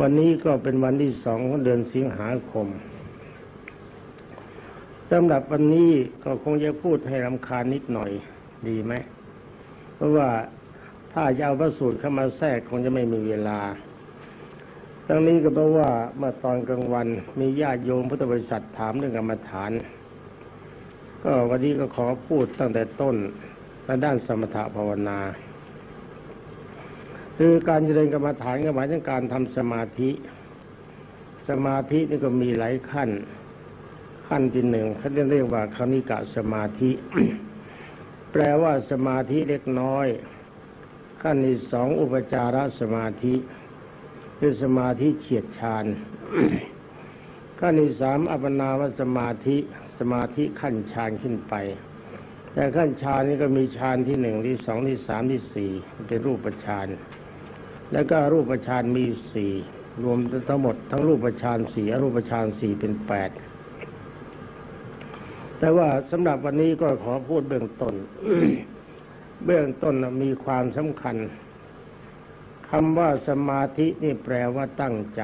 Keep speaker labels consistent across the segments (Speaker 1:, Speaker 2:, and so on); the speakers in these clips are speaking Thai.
Speaker 1: วันนี้ก็เป็นวันที่สองของเดือนสิงหาคมสำหรับวันนี้ก็คงจะพูดให้รำคาญนิดหน่อยดีไหม เพราะว่าถ้าจะเอาพระสูตรเข้ามาแทรกคงจะไม่มีเวลา ทั้งนี้ก็เพราะว่าเมื่อตอนกลางวันมีญาติโยมพุทธบริษัทถามเรื่องกรรมฐาน ก็วันนี้ก็ขอพูดตั้งแต่ต้นในด้านสมถะภาวนา คือการเจริญกรรมฐานก็หมายถึงการทำสมาธิ สมาธินี่ก็มีหลายขั้น ขั้นที่หนึ่งเขาเรียกว่าคณิกะสมาธิ แปลว่าสมาธิเล็กน้อย ขั้นที่สองอุปจารสมาธิคือสมาธิเฉียดฌานขั้นที่สามอัปนาวสมาธิสมาธิขั้นฌานขึ้นไป แต่ขั้นฌานนี้ก็มีฌานที่หนึ่งที่สองที่สามที่สี่เป็นรูปฌาน แล้วก็รูปฌานมีสี่รวมทั้งหมดทั้งรูปฌานสี่อรูปฌานสี่เป็นแปดแต่ว่าสำหรับวันนี้ก็ขอพูดเบื้องต้น เบื้องต้นมีความสำคัญคำว่าสมาธินี่แปลว่าตั้งใจ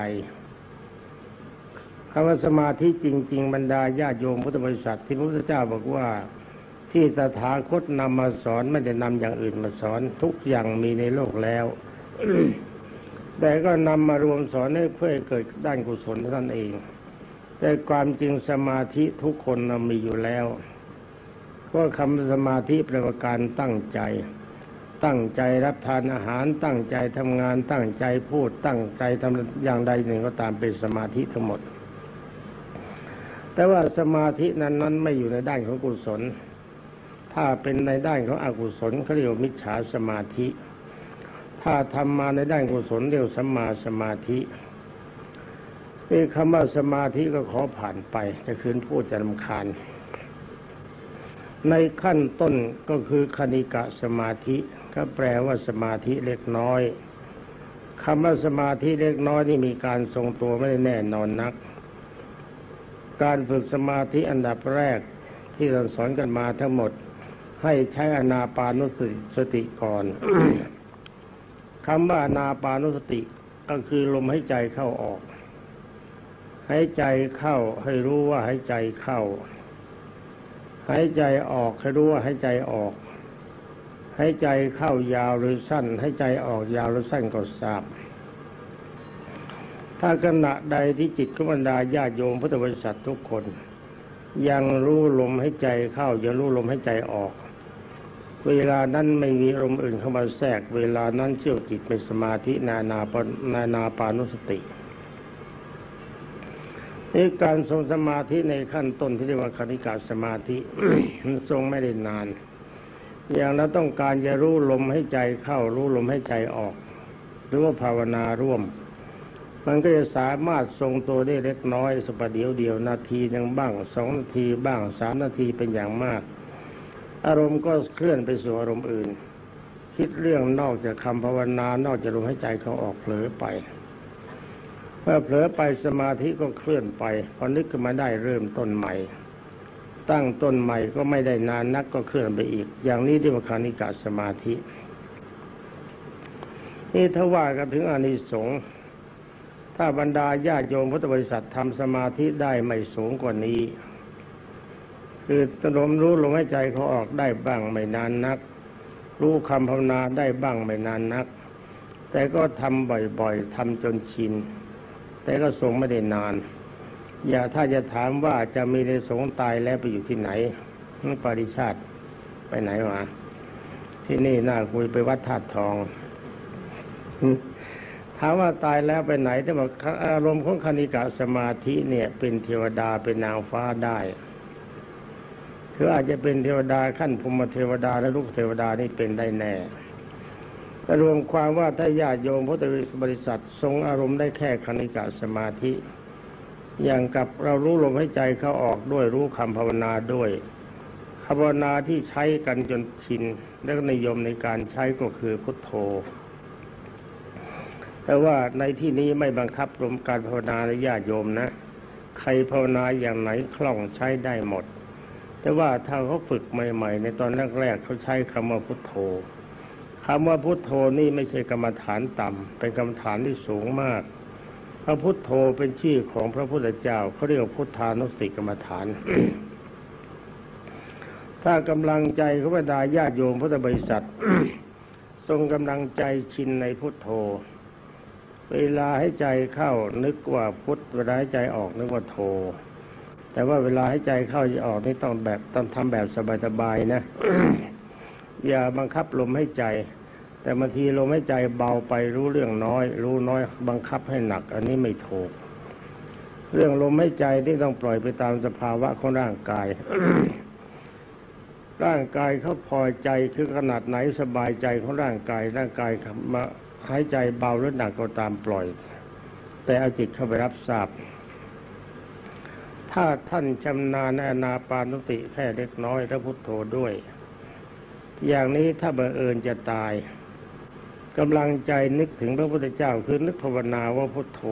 Speaker 1: คำว่าสมาธิจริง ๆ บรรดาญาโยมพุทธบริษัทที่พระพุทธเจ้าบอกว่าที่ตถาคตนำมาสอนไม่ได้นำอย่างอื่นมาสอน ทุกอย่างมีในโลกแล้ว แต่ก็นำมารวมสอนให้เพื่อเกิดด้านกุศลท่านั้นเอง แต่ความจริงสมาธิทุกคนมีอยู่แล้วเพราะคำสมาธิปลว่าการตั้งใจ ตั้งใจรับทานอาหาร ตั้งใจทำงาน ตั้งใจพูด ตั้งใจทำอย่างใดหนึ่งก็ตามเป็นสมาธิทั้งหมด แต่ว่าสมาธินั้นนั้นไม่อยู่ในด้านของกุศล ถ้าเป็นในด้านของอกุศลเขาเรียกมิจฉาสมาธิ ถ้าทำมาในด้านกุศลเรียกสัมมาสมาธินี่คำว่าสมาธิก็ขอผ่านไปจะคืนพูดจะลำคาญ ในขั้นต้นก็คือคณิกะสมาธิ ก็แปลว่าสมาธิเล็กน้อยคำว่าสมาธิเล็กน้อยนี่มีการทรงตัวไม่ได้แน่นอนนัก การฝึกสมาธิอันดับแรกที่เราสอนกันมาทั้งหมด ให้ใช้อนาปานุสติก่อน คำว่านาปานุสติก็คือลมหายใจเข้าออกหายใจเข้าให้รู้ว่าหายใจเข้าหายใจออกให้รู้ว่าหายใจออกหายใจเข้ายาวหรือสั้นหายใจออกยาวหรือสั้นก็ทราบ ถ้าขณะใดที่จิตขบรรดาญาโยมพุทธบริษัททุกคน ยังรู้ลมหายใจเข้ายังรู้ลมหายใจออก เวลานั้นไม่มีลมอื่นเข้ามาแทรก เวลานั้นเชี่ยวจิตเป็นสมาธินานาปนานาปานุสตินี่การทรงสมาธิในขั้นต้นที่เรียกว่าคณิกาสมาธิทรงไม่ได้นาน อย่างเราต้องการจะรู้ลมให้ใจเข้ารู้ลมให้ใจออก หรือว่าภาวนาร่วม มันก็จะสามารถทรงตัวได้เล็กน้อยสัปเดียวเดียวนาทีหนึ่งบ้างสองนาทีบ้างสามนาทีเป็นอย่างมาก อารมณ์ก็เคลื่อนไปสู่อารมณ์อื่น คิดเรื่องนอกจากคำภาวนานอกจากลมให้ใจเขาออกเผลอไปเมื่อเผลอไปสมาธิก็เคลื่อนไปพอนึกขึ้นมาได้เริ่มต้นใหม่ ตั้งต้นใหม่ก็ไม่ได้นานนักก็เคลื่อนไปอีก อย่างนี้ที่ว่าคานิกาสมาธิ นี่ถ้าว่ากันถึงอานิสงส์ถ้าบรรดาญาโยมพุทธบริษัททำสมาธิได้ไม่สูงกว่านี้ คือตลมรู้ลมหายใจเขาออกได้บ้างไม่นานนัก รู้คำภาวนาได้บ้างไม่นานนัก แต่ก็ทำบ่อยๆทำจนชิน แต่ก็ทรงไม่ได้นาน อย่าถ้าจะถามว่าจะมีในสงตายแล้วไปอยู่ที่ไหนนั่นปริชาติไปไหนวะที่นี่น่าคุยไปวัดธาตุทองถามว่าตายแล้วไปไหนแต่บอกอารมณ์ของคณิกาสมาธิเนี่ย เป็นเทวดาเป็นนางฟ้าได้ คืออาจจะเป็นเทวดาขั้นภูมิเทวดาและลูกเทวดานี่เป็นได้แน่รวมความว่าถ้าญาติโยมพุทธบริษัททรงอารมณ์ได้แค่คณิกะสมาธิ อย่างกับเรารู้ลมหายใจเข้าออกด้วยรู้คำภาวนาด้วยภาวนาที่ใช้กันจนชินและนิยมในการใช้ก็คือพุทโธ แต่ว่าในที่นี้ไม่บังคับรวมการภาวนาในญาติโยมนะ ใครภาวนาอย่างไหนคล่องใช้ได้หมด แต่ว่าถ้าเขาฝึกใหม่ ๆ ในตอนแรกๆเขาใช้คำว่าพุทโธคำว่าพุทโธนี่ไม่ใช่กรรมฐานต่ำเป็นกรรมฐานที่สูงมาก พระพุทโธเป็นชื่อของพระพุทธเจ้าเขาเรียกพุทธานุสติกรรมฐาน ถ้ากำลังใจเขาบรรดาญาโยมพุทธบริษัททรงกำลังใจชินในพุทโธ เวลาให้ใจเข้านึกว่าพุทเวลาให้ใจออกนึกว่าโธ แต่ว่าเวลาให้ใจเข้าจะออกนี่ต้องแบบต้องทำแบบสบายๆนะ อย่าบังคับลมให้ใจ แต่บางทีลมให้ใจเบาไปรู้เรื่องน้อย รู้น้อยบังคับให้หนัก อันนี้ไม่ถูก เรื่องลมให้ใจที่ต้องปล่อยไปตามสภาวะของร่างกาย ร่างกายเขาพอใจคือขนาดไหนสบายใจของร่างกาย ร่างกายมาหายใจเบาหรือหนักก็ตามปล่อย แต่เอาจิตเข้าไปรับทราบ ถ้าท่านชำนาญในอนาปานุติแค่เล็กน้อยและพุทโธด้วย อย่างนี้ถ้าบังเอิญจะตายกำลังใจนึกถึงพระพุทธเจ้าคือนึกภาวนาว่าพุทโธ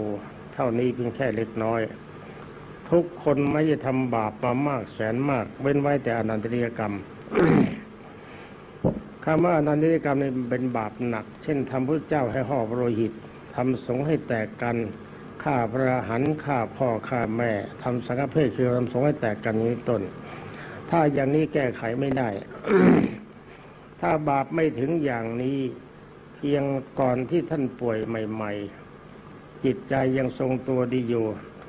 Speaker 1: เท่านี้เพียงแค่เล็กน้อย ทุกคนไม่จะทำบาปมามากแสนมาก เว้นไว้แต่อนันตริยกรรมคำว่าอนันตริยกรรมนี่เป็นบาปหนัก เช่นทำพระเจ้าให้ห่อพรหิตทำสงให้แตกกัน ฆ่าพระหันฆ่าพ่อฆ่าแม่ทำสังฆเพศคือทำสงฆ์ให้แตกกันนี้ต้น ถ้าอย่างนี้แก้ไขไม่ได้ ถ้าบาปไม่ถึงอย่างนี้เพียงก่อนที่ท่านป่วยใหม่ ๆ จิตใจยังทรงตัวดีอยู่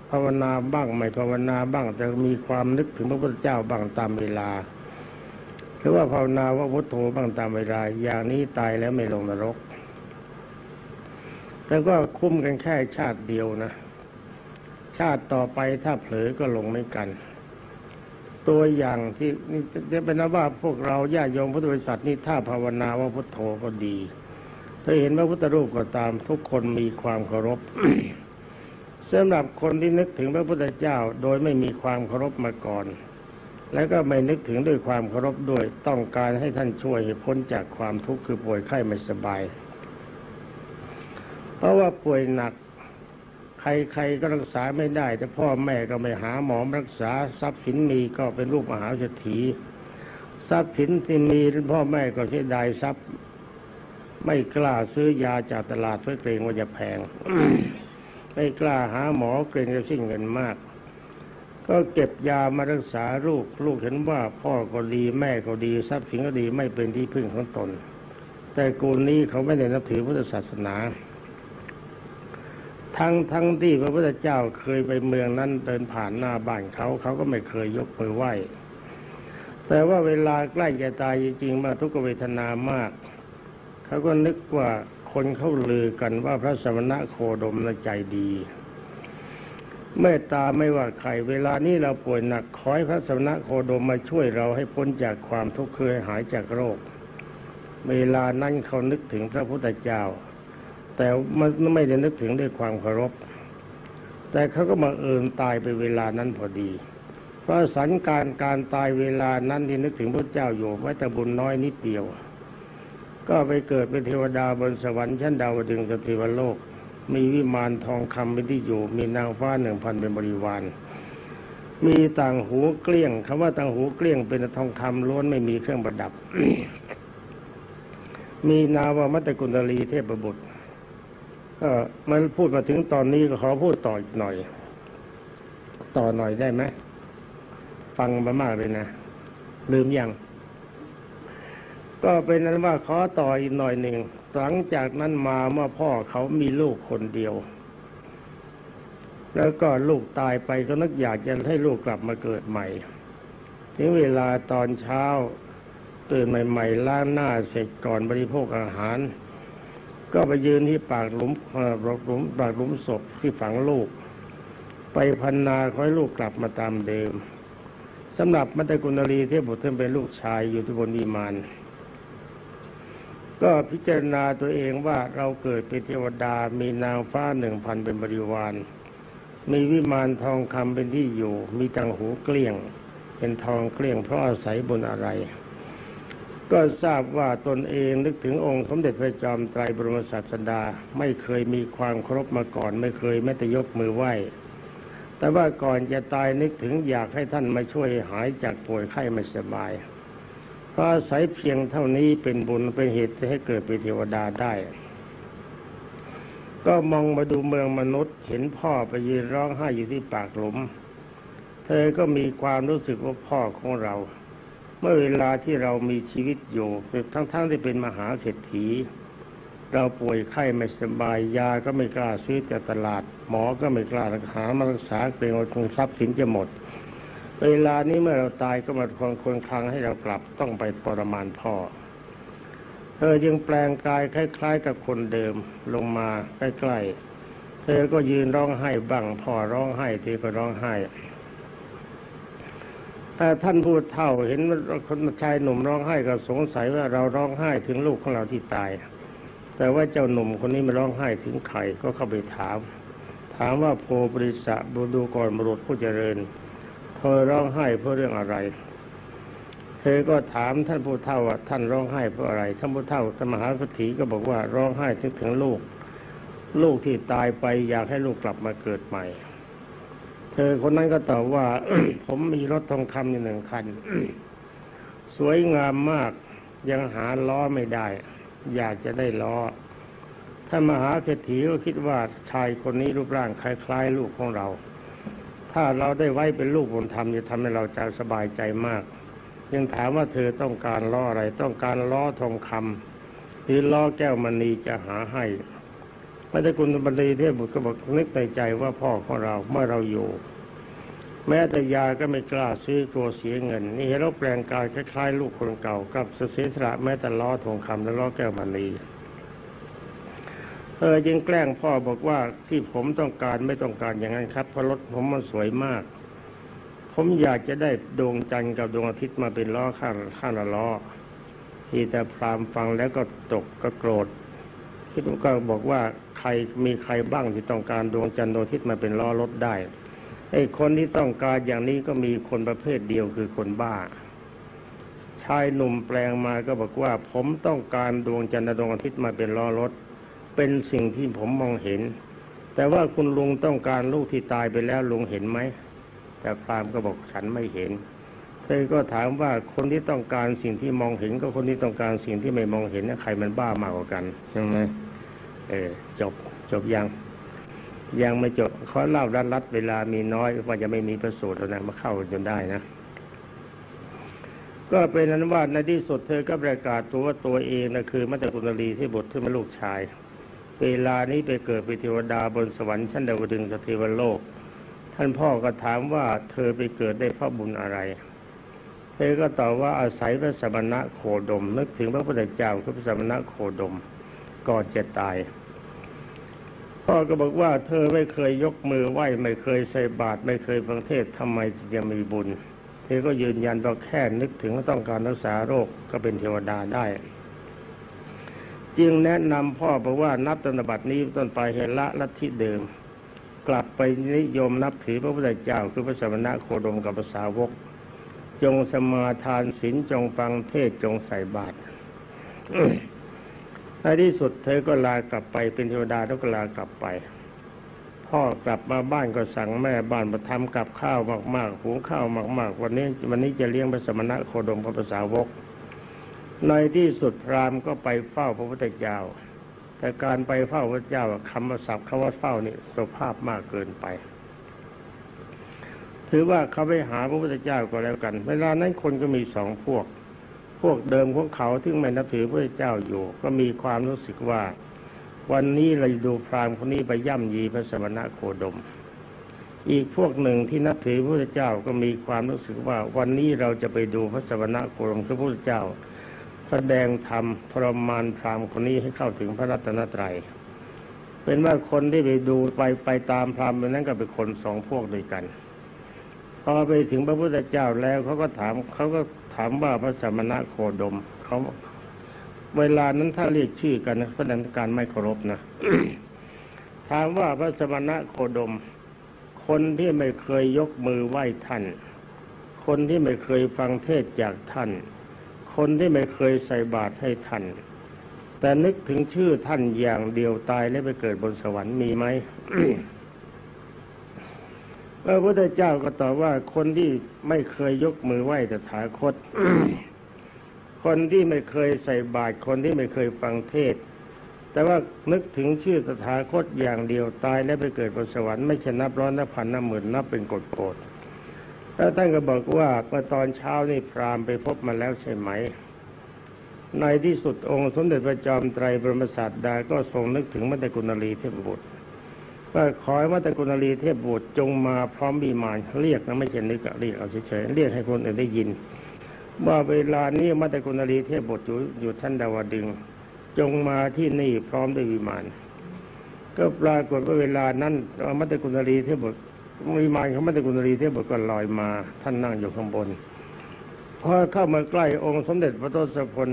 Speaker 1: ภาวนาบ้างไม่ภาวนาบ้างแต่มีความนึกถึงพระพุทธเจ้าบ้างตามเวลา หรือว่าภาวนาว่าพุทโธบ้างตามเวลา อย่างนี้ตายแล้วไม่ลงนรก แต่ก็คุ้มกันแค่ชาติเดียวนะ ชาติต่อไปถ้าเผลอก็ลงไม่กัน ตัวอย่างที่นี่จะเป็นว่าพวกเราญาติโยมพุทธบริษัทนี่ถ้าภาวนาว่าพุทโธก็ดีถ้าเห็นพระพุทธรูปก็ตามทุกคนมีความเคารพสำหรับคนที่นึกถึงพระพุทธเจ้าโดยไม่มีความเคารพมาก่อน แล้วก็ไม่นึกถึงด้วยความเคารพด้วยต้องการให้ท่านช่วยพ้นจากความทุกข์คือป่วยไข้ไม่สบาย เพราะว่าป่วยหนัก ใครๆก็รักษาไม่ได้ แต่พ่อแม่ก็ไม่หาหมอรักษาทรัพย์สินมีก็เป็นลูกมหาเศรษฐีทรัพย์สินที่มีพ่อแม่ก็เสียดายทรัพย์ ไม่กล้าซื้อยาจากตลาดเพื่อเกรงว่าจะแพง ไม่กล้าหาหมอเกรงจะสิ้นเงินมาก ก็เก็บยามารักษาลูกลูกเห็นว่าพ่อก็ดีแม่ก็ดีทรัพย์สินก็ดีไม่เป็นที่พึ่งของตน แต่กูนี้เขาไม่ได้นับถือพุทธศาสนา ทั้งทั้งที่พระพุทธเจ้าเคยไปเมืองนั้นเดินผ่านหน้าบ้านเขาเขาก็ไม่เคยยกมือไหว้ แต่ว่าเวลาใกล้จะตายจริงๆมาทุกเวทนามาก เขาก็นึกว่าคนเขาลือกันว่าพระสมณะโคดมละใจดีเมตตาไม่ว่าใครเวลานี้เราป่วยหนักขอให้พระสมณะโคดมมาช่วยเราให้พ้นจากความทุกข์เคือหายจากโรค เวลานั้นเขานึกถึงพระพุทธเจ้า แต่มันไม่ได้นึกถึงด้วยความเคารพ แต่เขาก็มาเอิญตายไปเวลานั้นพอดี เพราะสัญการการตายเวลานั้นที่นึกถึงพระเจ้าอยู่ไว้แต่บุญน้อยนิดเดียว ก็ไปเกิดเป็นเทวดาบนสวรรค์ชั้นดาวดึงสติวโลก มีวิมานทองคำเป็นที่อยู่ มีนางฟ้าหนึ่งพันเป็นบริวารมีต่างหูเกลี้ยงคำว่าต่างหูเกลี้ยงเป็นทองคำล้วนไม่มีเครื่องประดับ มีนาวามัตกุณลีเทพบุตร ก็มันพูดมาถึงตอนนี้ก็ขอพูดต่ออีกหน่อย ต่อหน่อยได้ไหมฟังมามากเลยนะ ลืมยัง ก็เป็นนั้นว่าขอต่ออีกหน่อยหนึ่งหลังจากนั้นมาเมื่อพ่อเขามีลูกคนเดียว แล้วก็ลูกตายไปก็นึกอยากจะให้ลูกกลับมาเกิดใหม่ถึงเวลาตอนเช้าตื่นใหม่ ๆ ล้างหน้าเสร็จก่อนบริโภคอาหาร ก็ไปยืนที่ปากหลุมปากหลุมปากหลุมศพที่ฝังลูก ไปพันนาขอให้ลูกกลับมาตามเดิมสำหรับมัตตกุณลีเทพบุตรท่านเป็นลูกชายอยู่ที่บนวิมานก็พิจารณาตัวเองว่าเราเกิดเป็นเทวดามีนางฟ้าหนึ่งพันเป็นบริวาร มีวิมานทองคำเป็นที่อยู่ มีตังหูเกลี้ยง เป็นทองเกลี้ยงเพราะอาศัยบนอะไร ก็ทราบว่าตนเองนึกถึงองค์สมเด็จพระจอมไตรบรมศาสดา ไม่เคยมีความครบมาก่อน ไม่เคยแม้แต่ยกมือไหว้ แต่ว่าก่อนจะตายนึกถึงอยากให้ท่านมาช่วยหายจากป่วยไข้ไม่สบายราะอายเพียงเท่านี้เป็นบุญเป็นเหตุให้เกิดเป็นเทวดาได้ ก็มองมาดูเมืองมนุษย์ เห็นพ่อไปยืนร้องไห้อยู่ที่ปากหลุม เธอก็มีความรู้สึกว่าพ่อของเรา เมื่อเวลาที่เรามีชีวิตอยู่ทั้งๆทที่เป็นมหาเศรษฐี เราป่วยไข้ไม่สบายยาก็ไม่กล้าซื้อจากตลาด หมอก็ไม่กล้ารักษามารักษาเกรงว่าคงทรัพย์สินจะหมด เวลานี้เมื่อเราตายก็มาควงควรคลังให้เรากลับต้องไปทรมานพ่อเธอจึงแปลงกายคล้าย ๆ กับคนเดิมลงมาใกล้ๆเธอก็ยืนร้องไห้บ้างพ่อร้องไห้เธอก็ร้องไห้ แต่ท่านพูดเท่าเห็นคนชายหนุ่มร้องไห้ก็สงสัยว่าเราร้องไห้ถึงลูกของเราที่ตาย แต่ว่าเจ้าหนุ่มคนนี้ไม่ร้องไห้ถึงใครก็เข้าไปถาม ถามว่าโพบริษะบูดูก่อนบุรุษผู้เจริญเธอร้องไห้เพราะเรื่องอะไร เธอก็ถามท่านผู้เฒ่าว่าท่านร้องไห้เพราะอะไร ท่านผู้เฒ่าสมหาสถีก็บอกว่าร้องไห้ถึงถึงลูก ลูกที่ตายไปอยากให้ลูกกลับมาเกิดใหม่ เธอคนนั้นก็ตอบว่า ผมมีรถทองคำอยู่หนึ่งคัน สวยงามมากยังหาล้อไม่ได้ อยากจะได้ล้อท่านมหาเศรษฐีก็คิดว่าชายคนนี้รูปร่างคล้าย ๆ ลูกของเรา ถ้าเราได้ไว้เป็นลูกบุญธรรมจะทำให้เราใจสบายใจมาก ยังถามว่าเธอต้องการล้ออะไร ต้องการล้อทองคำหรือล้อแก้วมณีจะหาให้ พระเจ้าคุณบดีเทพบุตรก็บอกนึกในใจว่าพ่อของเราเมื่อเราอยู่ แม้แต่ยาก็ไม่กล้าซื้อตัวเสียเงิน นี่เห็นเราแปลงกายคล้ายๆลูกคนเก่ากับเสียสละแม้แต่ล้อทองคำและล้อแก้วมณีเออจึงแกล้งพ่อบอกว่าที่ผมต้องการไม่ต้องการอย่างนั้นครับเพราะรถผมมันสวยมาก ผมอยากจะได้ดวงจันทร์กับดวงอาทิตย์มาเป็นล้อข้างข้างละล้อที่แต่พรามฟังแล้วก็ตกก็โกรธ คิดว่าก็บอกว่าใครมีใครบ้างที่ต้องการดวงจันทร์ดวงอาทิตย์มาเป็นล้อรถได้ไอ้คนที่ต้องการอย่างนี้ก็มีคนประเภทเดียวคือคนบ้า ชายหนุ่มแปลงมาก็บอกว่า ผมต้องการดวงจันทร์ดวงอาทิตย์มาเป็นล้อรถ เป็นสิ่งที่ผมมองเห็น แต่ว่าคุณลุงต้องการลูกที่ตายไปแล้วลุงเห็นไหมแต่พรามก็บอกฉันไม่เห็นเธอก็ถามว่าคนที่ต้องการสิ่งที่มองเห็นกับคนที่ต้องการสิ่งที่ไม่มองเห็นนะใครมันบ้ามากกว่ากันใช่ไหม เออ จบ จบยัง ยังไม่จบเขาเล่ารัดรัดเวลามีน้อยว่าจะไม่มีประสูตรแล้วนะมาเข้าจนได้นะ ก็เป็นนั้นว่าในที่สุดเธอก็ประกาศตัวว่าตัวเองนะคือมัตตกุณลีที่บุตรที่เป็นลูกชาย เวลานี้ไปเกิดเป็นเทวดาบนสวรรค์ชั้นดาวดึงสเทวโลก ท่านพ่อก็ถามว่าเธอไปเกิดได้เพราะบุญอะไรเธอก็ตอบว่าอาศัยพระสมณะโคดมนึกถึงพระพุทธเจ้าคือพระสมณะโคดมก่อนจะตาย พ่อก็บอกว่าเธอไม่เคยยกมือไหว้ไม่เคยใส่บาตรไม่เคยฟังเทศทำไมจะมีบุญเธอก็ยืนยันว่าแค่นึกถึงว่าต้องการรักษาโรคก็เป็นเทวดาได้ จึงแนะนำพ่อบอกว่านับตนบัตินี้ต้นไปเห็นละลัทธิเดิม กลับไปนิยมนับถือพระพุทธเจ้าคือพระสมณะโคดมกับภาษาวก จงสมาทานศีลจงฟังเทศจงใส่บาตร ในที่สุดเธอก็ลากลับไปเป็นเทวดาแล้วก็ลากลับไป พ่อกลับมาบ้านก็สั่งแม่บ้านมาทำกับข้าวมากๆหุงข้าวมากๆ วันนี้วันนี้จะเลี้ยงพระสมณะโคดมกับภาษาวก ในที่สุดพรามก็ไปเฝ้าพระพุทธเจ้า แต่การไปเฝ้าพระเจ้าคำศัพท์คำว่าเฝ้านี่สุภาพมากเกินไป ถือว่าเขาไปหาพระพุทธเจ้าก็แล้วกัน เวลานั้นคนก็มีสองพวก พวกเดิมของเขาที่ไม่นับถือพระเจ้าอยู่ ก็มีความรู้สึกว่า วันนี้เราดูพราหมณ์คนนี้ไปย่ำยีพระสมณะโคดม อีกพวกหนึ่งที่นับถือพระเจ้าก็มีความรู้สึกว่า วันนี้เราจะไปดูพระสมณะโคดมคือพระเจ้า แสดงธรรมทรมานพราหมณ์คนนี้ให้เข้าถึงพระรัตนตรัยเป็นว่าคนที่ไปดูไปไปตามพราหมณ์นั้นก็เป็นคนสองพวกด้วยกันพอไปถึงพระพุทธเจ้าแล้วเขาก็ถามเขาก็ ถามว่าพระสมณะโคดมเขาเวลานั้นถ้าเรียกชื่อกันนะแสดงการไม่เคารพนะถามว่าพระสมณะโคดม คนที่ไม่เคยยกมือไหว้ท่าน คนที่ไม่เคยฟังเทศจากท่าน คนที่ไม่เคยใส่บาตรให้ท่าน แต่นึกถึงชื่อท่านอย่างเดียวตายแล้วไปเกิดบนสวรรค์มีไหม พระพุทธเจ้าก็ตอบว่าคนที่ไม่เคยยกมือไหว้ตถาคต คนที่ไม่เคยใส่บาตรคนที่ไม่เคยฟังเทศ แต่ว่านึกถึงชื่อตถาคตอย่างเดียวตายแล้วไปเกิดบนสวรรค์ไม่ชนับร้อยนับพันนับหมื่นนับเป็นกฎโกฎแล้วท่านก็บอกว่าเมื่อตอนเช้านี่พรามไปพบมาแล้วใช่ไหม ในที่สุดองค์สมเด็จพระจอมไตรบรมศาสดาก็ทรงนึกถึงมัตตกุณลีเทพบุตร ก็ขอให้มัตตกุณลีเทพบุตรจงมาพร้อมบีมานเรียกนะไม่ใช่นึกอะเรียกเอาเฉยๆเรียกให้คนอื่นได้ยิน ว่าเวลานี้มัตตกุณลีเทพบุตรอยู่อยู่ท่านดาวดึง จงมาที่นี่พร้อมด้วยวิมานก็ปรากฏว่าเวลานั้นมัตตกุณลีเทพบุตรวิมานของมัตตกุณลีเทพบุตรก็ลอยมา ท่านนั่งอยู่ข้างบนพอเข้ามาใกล้องค์สมเด็จพระทศพล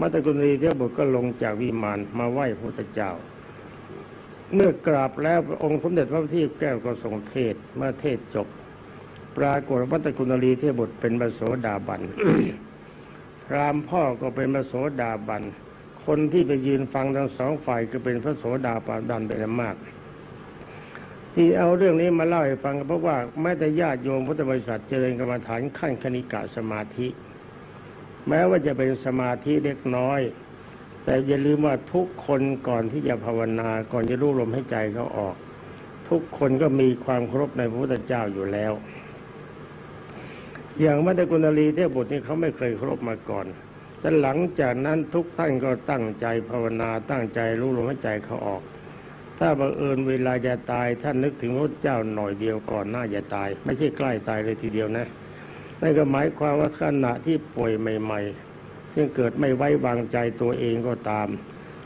Speaker 1: มัตตกุณลีเทพบุตรก็ลงจากวิมานมาไหว้พระเจ้า เมื่อกราบแล้วองค์สมเด็จพระที่แก้วก็ทรงเทศเมื่อเทศจบ ปรากฏว่ามัตตกุณลีเทพบุตรเป็นมโสดาบันพรามพ่อก็เป็นมโสดาบันคนที่ไปยืนฟังทั้งสองฝ่ายก็เป็นพระโสดาบันเป็นอันมาก ที่เอาเรื่องนี้มาเล่าให้ฟังก็เพราะว่าแม้แต่ญาติโยมพุทธบริษัทเจริญกรรมฐานขั้นคณิกะสมาธิ แม้ว่าจะเป็นสมาธิเล็กน้อย แต่อย่าลืมว่าทุกคนก่อนที่จะภาวนาก่อนจะรู้ลมให้ใจเขาออก ทุกคนก็มีความเคารพในพระพุทธเจ้าอยู่แล้ว อย่างมัตตกุณลีเทพบุตรนี่เขาไม่เคยเคารพมาก่อนแต่หลังจากนั้นทุกท่านก็ตั้งใจภาวนาตั้งใจรู้ลมหายใจเขาออก ถ้าบังเอิญเวลาจะตายท่านนึกถึงพระเจ้าหน่อยเดียวก่อนหน้าจะตาย ไม่ใช่ใกล้ตายเลยทีเดียวนะนั่นก็หมายความว่าขณะที่ป่วยใหม่ๆ ซึ่งเกิดไม่ไว้วางใจตัวเองก็ตาม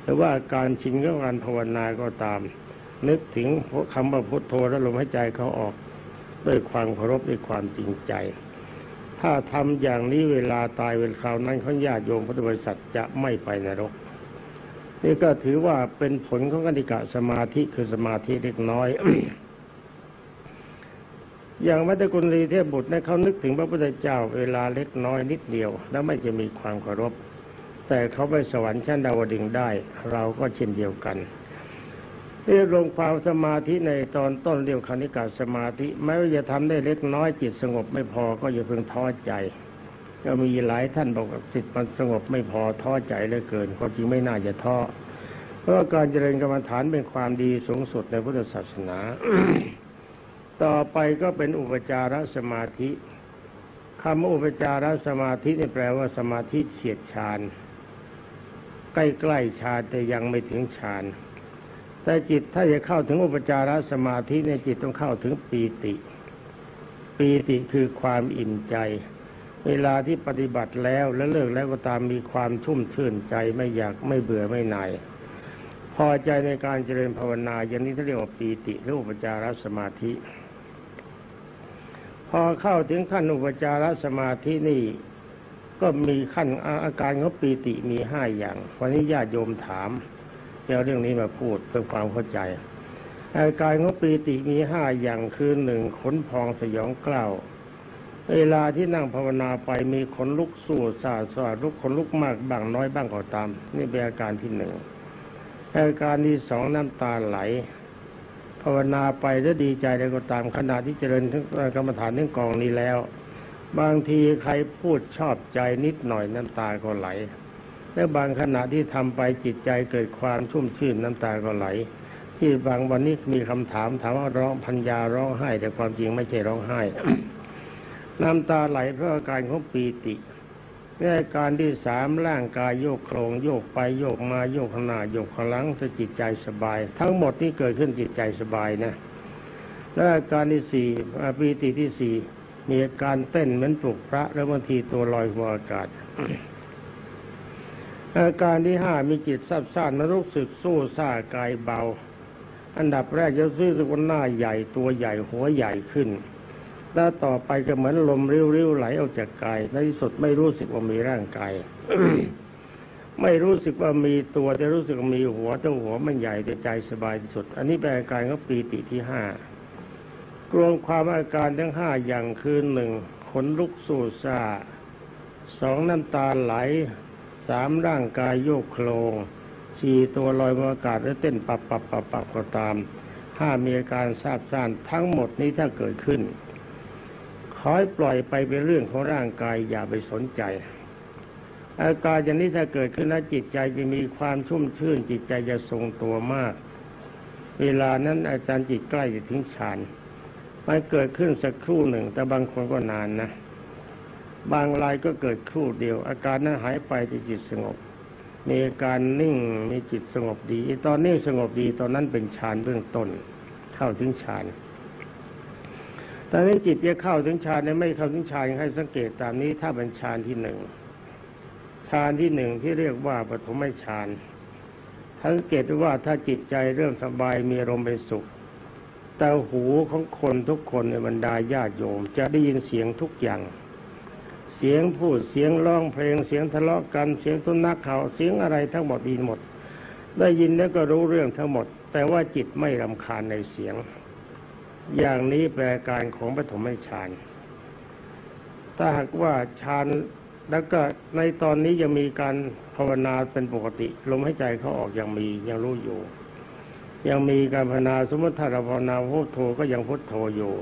Speaker 1: หรือว่าการชินกับการภาวนาก็ตาม นึกถึงคำว่าพุทโธแล้วลมหายใจเขาออกด้วยความเคารพด้วยความจริงใจ ถ้าทำอย่างนี้เวลาตายเวลาคราวนั้นเขาญาติโยมพุทธบริษัทจะไม่ไปนรก นี่ก็ถือว่าเป็นผลของกติกะสมาธิคือสมาธิเล็กน้อย อย่างมัตตกุลีเทพบุตรเนี่ยเขานึกถึงพระพุทธเจ้าเวลาเล็กน้อยนิดเดียว แล้วไม่จะมีความเคารพ แต่เขาไปสวรรค์ชั้นดาวดึงได้ เราก็เช่นเดียวกันเรียกรวมความสมาธิในตอนต้นเรียกคณิกาสมาธิแม้ว่าจะทำได้เล็กน้อยจิตสงบไม่พอก็อย่าเพิ่งท้อใจก็มีหลายท่านบอกว่าจิตมันสงบไม่พอท้อใจเหลือเกินความจริงไม่น่าจะท้อเพราะการเจริญกรรมฐานเป็นความดีสูงสุดในพุทธศาสนา ต่อไปก็เป็นอุปจารสมาธิคำว่าอุปจารสมาธินี่แปลว่าสมาธิเฉียดฌานใกล้ๆฌานแต่ยังไม่ถึงฌานแต่จิตถ้าจะเข้าถึงอุปจารสมาธิในจิตต้องเข้าถึงปีติ ปีติคือความอิ่มใจ เวลาที่ปฏิบัติแล้วและเลิกแล้วก็ตามมีความชุ่มชื่นใจไม่อยากไม่เบื่อไม่หน่ายพอใจในการเจริญภาวนาอย่างนี้เขาเรียกว่าปีติหรืออุปจารสมาธิ พอเข้าถึงขั้นอุปจารสมาธินี่ ก็มีขั้นอาการของปีติมีห้าอย่าง วันนี้ญาติโยมถามเอาเรื่องนี้มาพูดเพื่อความเข้าใจ อาการของปีติมีห้าอย่างคือหนึ่งขนพองสยองกล้าวเวลาที่นั่งภาวนาไปมีขนลุกสู้ซาซาลุกขนลุกมากบ้างน้อยบ้างก็ตาม นี่เป็นอาการที่หนึ่งอาการที่สองน้ำตาไหล ภาวนาไปแล้วดีใจแล้วก็ตามขณะที่เจริญทั้งกรรมฐานทั้งกองนี้แล้ว บางทีใครพูดชอบใจนิดหน่อยน้ำตาก็ไหล และบางขณะที่ทำไปจิตใจเกิดความชุ่มชื่นน้ำตาก็ไหล ที่บางวันนี้มีคำถามถามว่าร้องพัญญาร้องไห้ แต่ความจริงไม่ใช่ร้องไห้ น้ำตาไหลเพราะอาการของปีติ ในอาการที่สามร่างกายโยกโครงโยกไปโยกมาโยกข้างหน้าโยกขลังจะจิตใจสบาย ทั้งหมดที่เกิดขึ้นจิตใจสบายนะและอาการที่สี่ปีติที่สี่มีอาการเต้นเหมือนปลุกพระแล้วบางทีตัวลอยหัวอากาศอาการที่ห้ามีจิตซับซ่านนรู้สึกสู้ซ่ากายเบา อันดับแรกจะรู้สึกว่าหน้าใหญ่ตัวใหญ่หัวใหญ่ขึ้น แล้วต่อไปก็เหมือนลมริ้วๆไหลออกจากกายในที่สุดไม่รู้สึกว่ามีร่างกายไม่รู้สึกว่ามีตัวแต่รู้สึกว่ามีหัวแต่หัวมันใหญ่แต่ใจสบายที่สุด อันนี้เป็นอาการของปีติที่ห้ากรวมความอาการทั้งห้าอย่างคือหนึ่งขนลุกสู้ซาสองน้ำตาไหลสามร่างกายโยกโครงสี่ตัวลอยบนอากาศและเต้นปับปับปับปับก็ตามห้ามีอาการทราบซ่านทั้งหมดนี้ถ้าเกิดขึ้น ขอให้ปล่อยไปเป็นเรื่องของร่างกายอย่าไปสนใจ อาการอย่างนี้ถ้าเกิดขึ้นแล้วจิตใจจะมีความชุ่มชื่น จิตใจจะทรงตัวมาก เวลานั้นอาจารย์จิตใกล้จะถึงฌานมันเกิดขึ้นสักครู่หนึ่ง แต่บางคนก็นานนะบางรายก็เกิดครู่เดียว อาการนั้นหายไปจะจิตสงบ มีอาการนิ่งมีจิตสงบดี ตอนนี้สงบดีตอนนั้นเป็นฌานเบื้องต้น เข้าถึงฌาน ตอนนี้จิตจะเข้าถึงฌานไม่เข้าถึงฌานให้สังเกตตามนี้ ถ้าเป็นฌานที่หนึ่งฌานที่หนึ่งที่เรียกว่าปฐมฌานสังเกตว่าถ้าจิตใจเริ่มสบายมีอารมณ์เป็นสุข แต่หูของคนทุกคนในบรรดาญาติโยมจะได้ยินเสียงทุกอย่าง เสียงพูดเสียงร้องเพลงเสียงทะเลาะกันเสียงทุนักเขาเสียงอะไรทั้งหมดดีหมด ได้ยินแล้วก็รู้เรื่องทั้งหมด แต่ว่าจิตไม่รำคาญในเสียง อย่างนี้แปลการของปฐมฌานถ้าหากว่าฌานแล้วก็ในตอนนี้ยังมีการภาวนาเป็นปกติ ลมหายใจเขาออกยังมียังรู้อยู่ ยังมีการภาวนาสมมติถ้าเราภาวนาพุทโธก็ยังพุทโธอยู่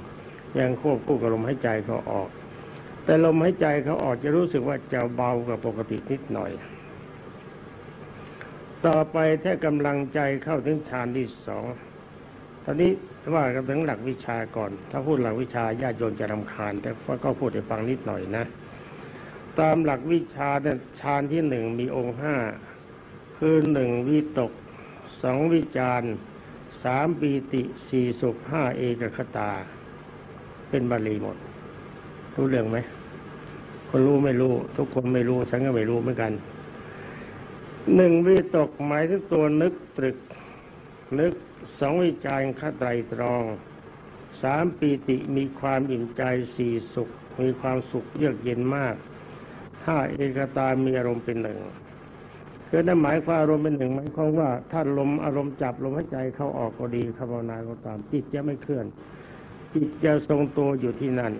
Speaker 1: ยังควบคู่กับลมหายใจเขาออก แต่ลมหายใจเขาออกจะรู้สึกว่าจะเบากว่าปกตินิดหน่อย ต่อไปถ้ากำลังใจเข้าถึงฌานที่สองตอนนี้ ว่ากันถึงหลักวิชาก่อน ถ้าพูดหลักวิชาญาติโยมจะรำคาญ แต่ก็พูดให้ฟังนิดหน่อยนะ ตามหลักวิชาเนี่ยฌานที่หนึ่งมีองค์ห้าคือหนึ่งวิตกสองวิจารสามปีติสี่สุขห้าเอกคตา เป็นบาลีหมด รู้เรื่องไหมคนรู้ไม่รู้ ทุกคนไม่รู้ ฉันก็ไม่รู้เหมือนกันหนึ่งวิตกหมายถึงตัวนึกตรึก นึก สองวิจารคไตรตรองสามปีติมีความอิ่มใจสี่สุข มีความสุขเยือกเย็นมากถ้าเอกตามีอารมณ์เป็นหนึ่งคือนั่นหมายความอารมณ์เป็นหนึ่งหมายความว่าถ้าลมอารมณ์จับลมหายใจเข้าออกก็ดีภาวนาก็ตามจิตจะไม่เคลื่อน จิตจะทรงตัวอยู่ที่นั่น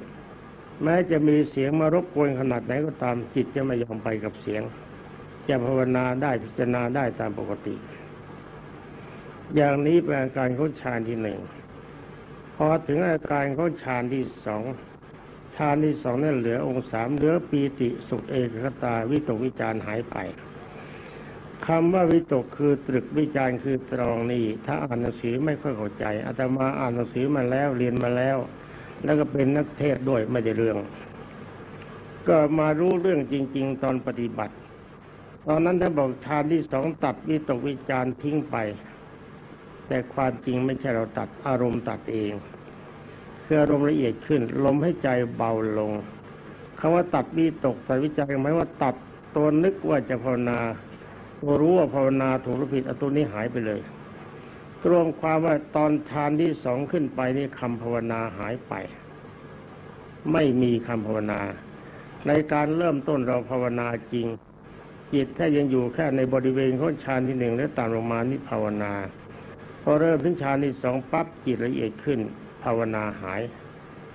Speaker 1: แม้จะมีเสียงมารบกวนขนาดไหนก็ตามจิตจะไม่ยอมไปกับเสียง จะภาวนาได้พิจารณาได้ตามปกติ อย่างนี้เป็นอาการของฌานที่หนึ่งพอถึงอาการของฌานที่สองฌานที่สองนั่นเหลือองค์สามเหลือปีติสุขเอกคตาวิตกวิจารหายไปคำว่าวิตกคือตรึกวิจารคือตรองนี่ถ้าอ่านหนังสือไม่ค่อยเข้าใจอาตมาอ่านหนังสือมาแล้วเรียนมาแล้ว แล้วก็เป็นนักเทศด้วยไม่ได้เรื่อง ก็มารู้เรื่องจริง ๆ ตอนปฏิบัติ ตอนนั้นท่านบอกฌานที่สองตัดวิตกวิจารทิ้งไป แต่ความจริงไม่ใช่เราตัดอารมณ์ตัดเองคืออารมณ์ละเอียดขึ้น ลมให้ใจเบาลงคำว่าตัดวิตกตัดวิจัยหมายว่าตัดตัวนึกว่าจะภาวนาตัวรู้ว่าภาวนาถูกหรือผิดอตัวนี้หายไปเลยรวมความว่าตอนฌานที่สองขึ้นไปนี่คำภาวนาหายไป ไม่มีคำภาวนา ในการเริ่มต้นเราภาวนาจริง จิตถ้ายังอยู่แค่ในบริเวณของฌานที่หนึ่งและตามลงมานี่ภาวนา อเริ่มถึงฌานที่สองปั๊บจิตละเอียดขึ้น ภาวนาหาย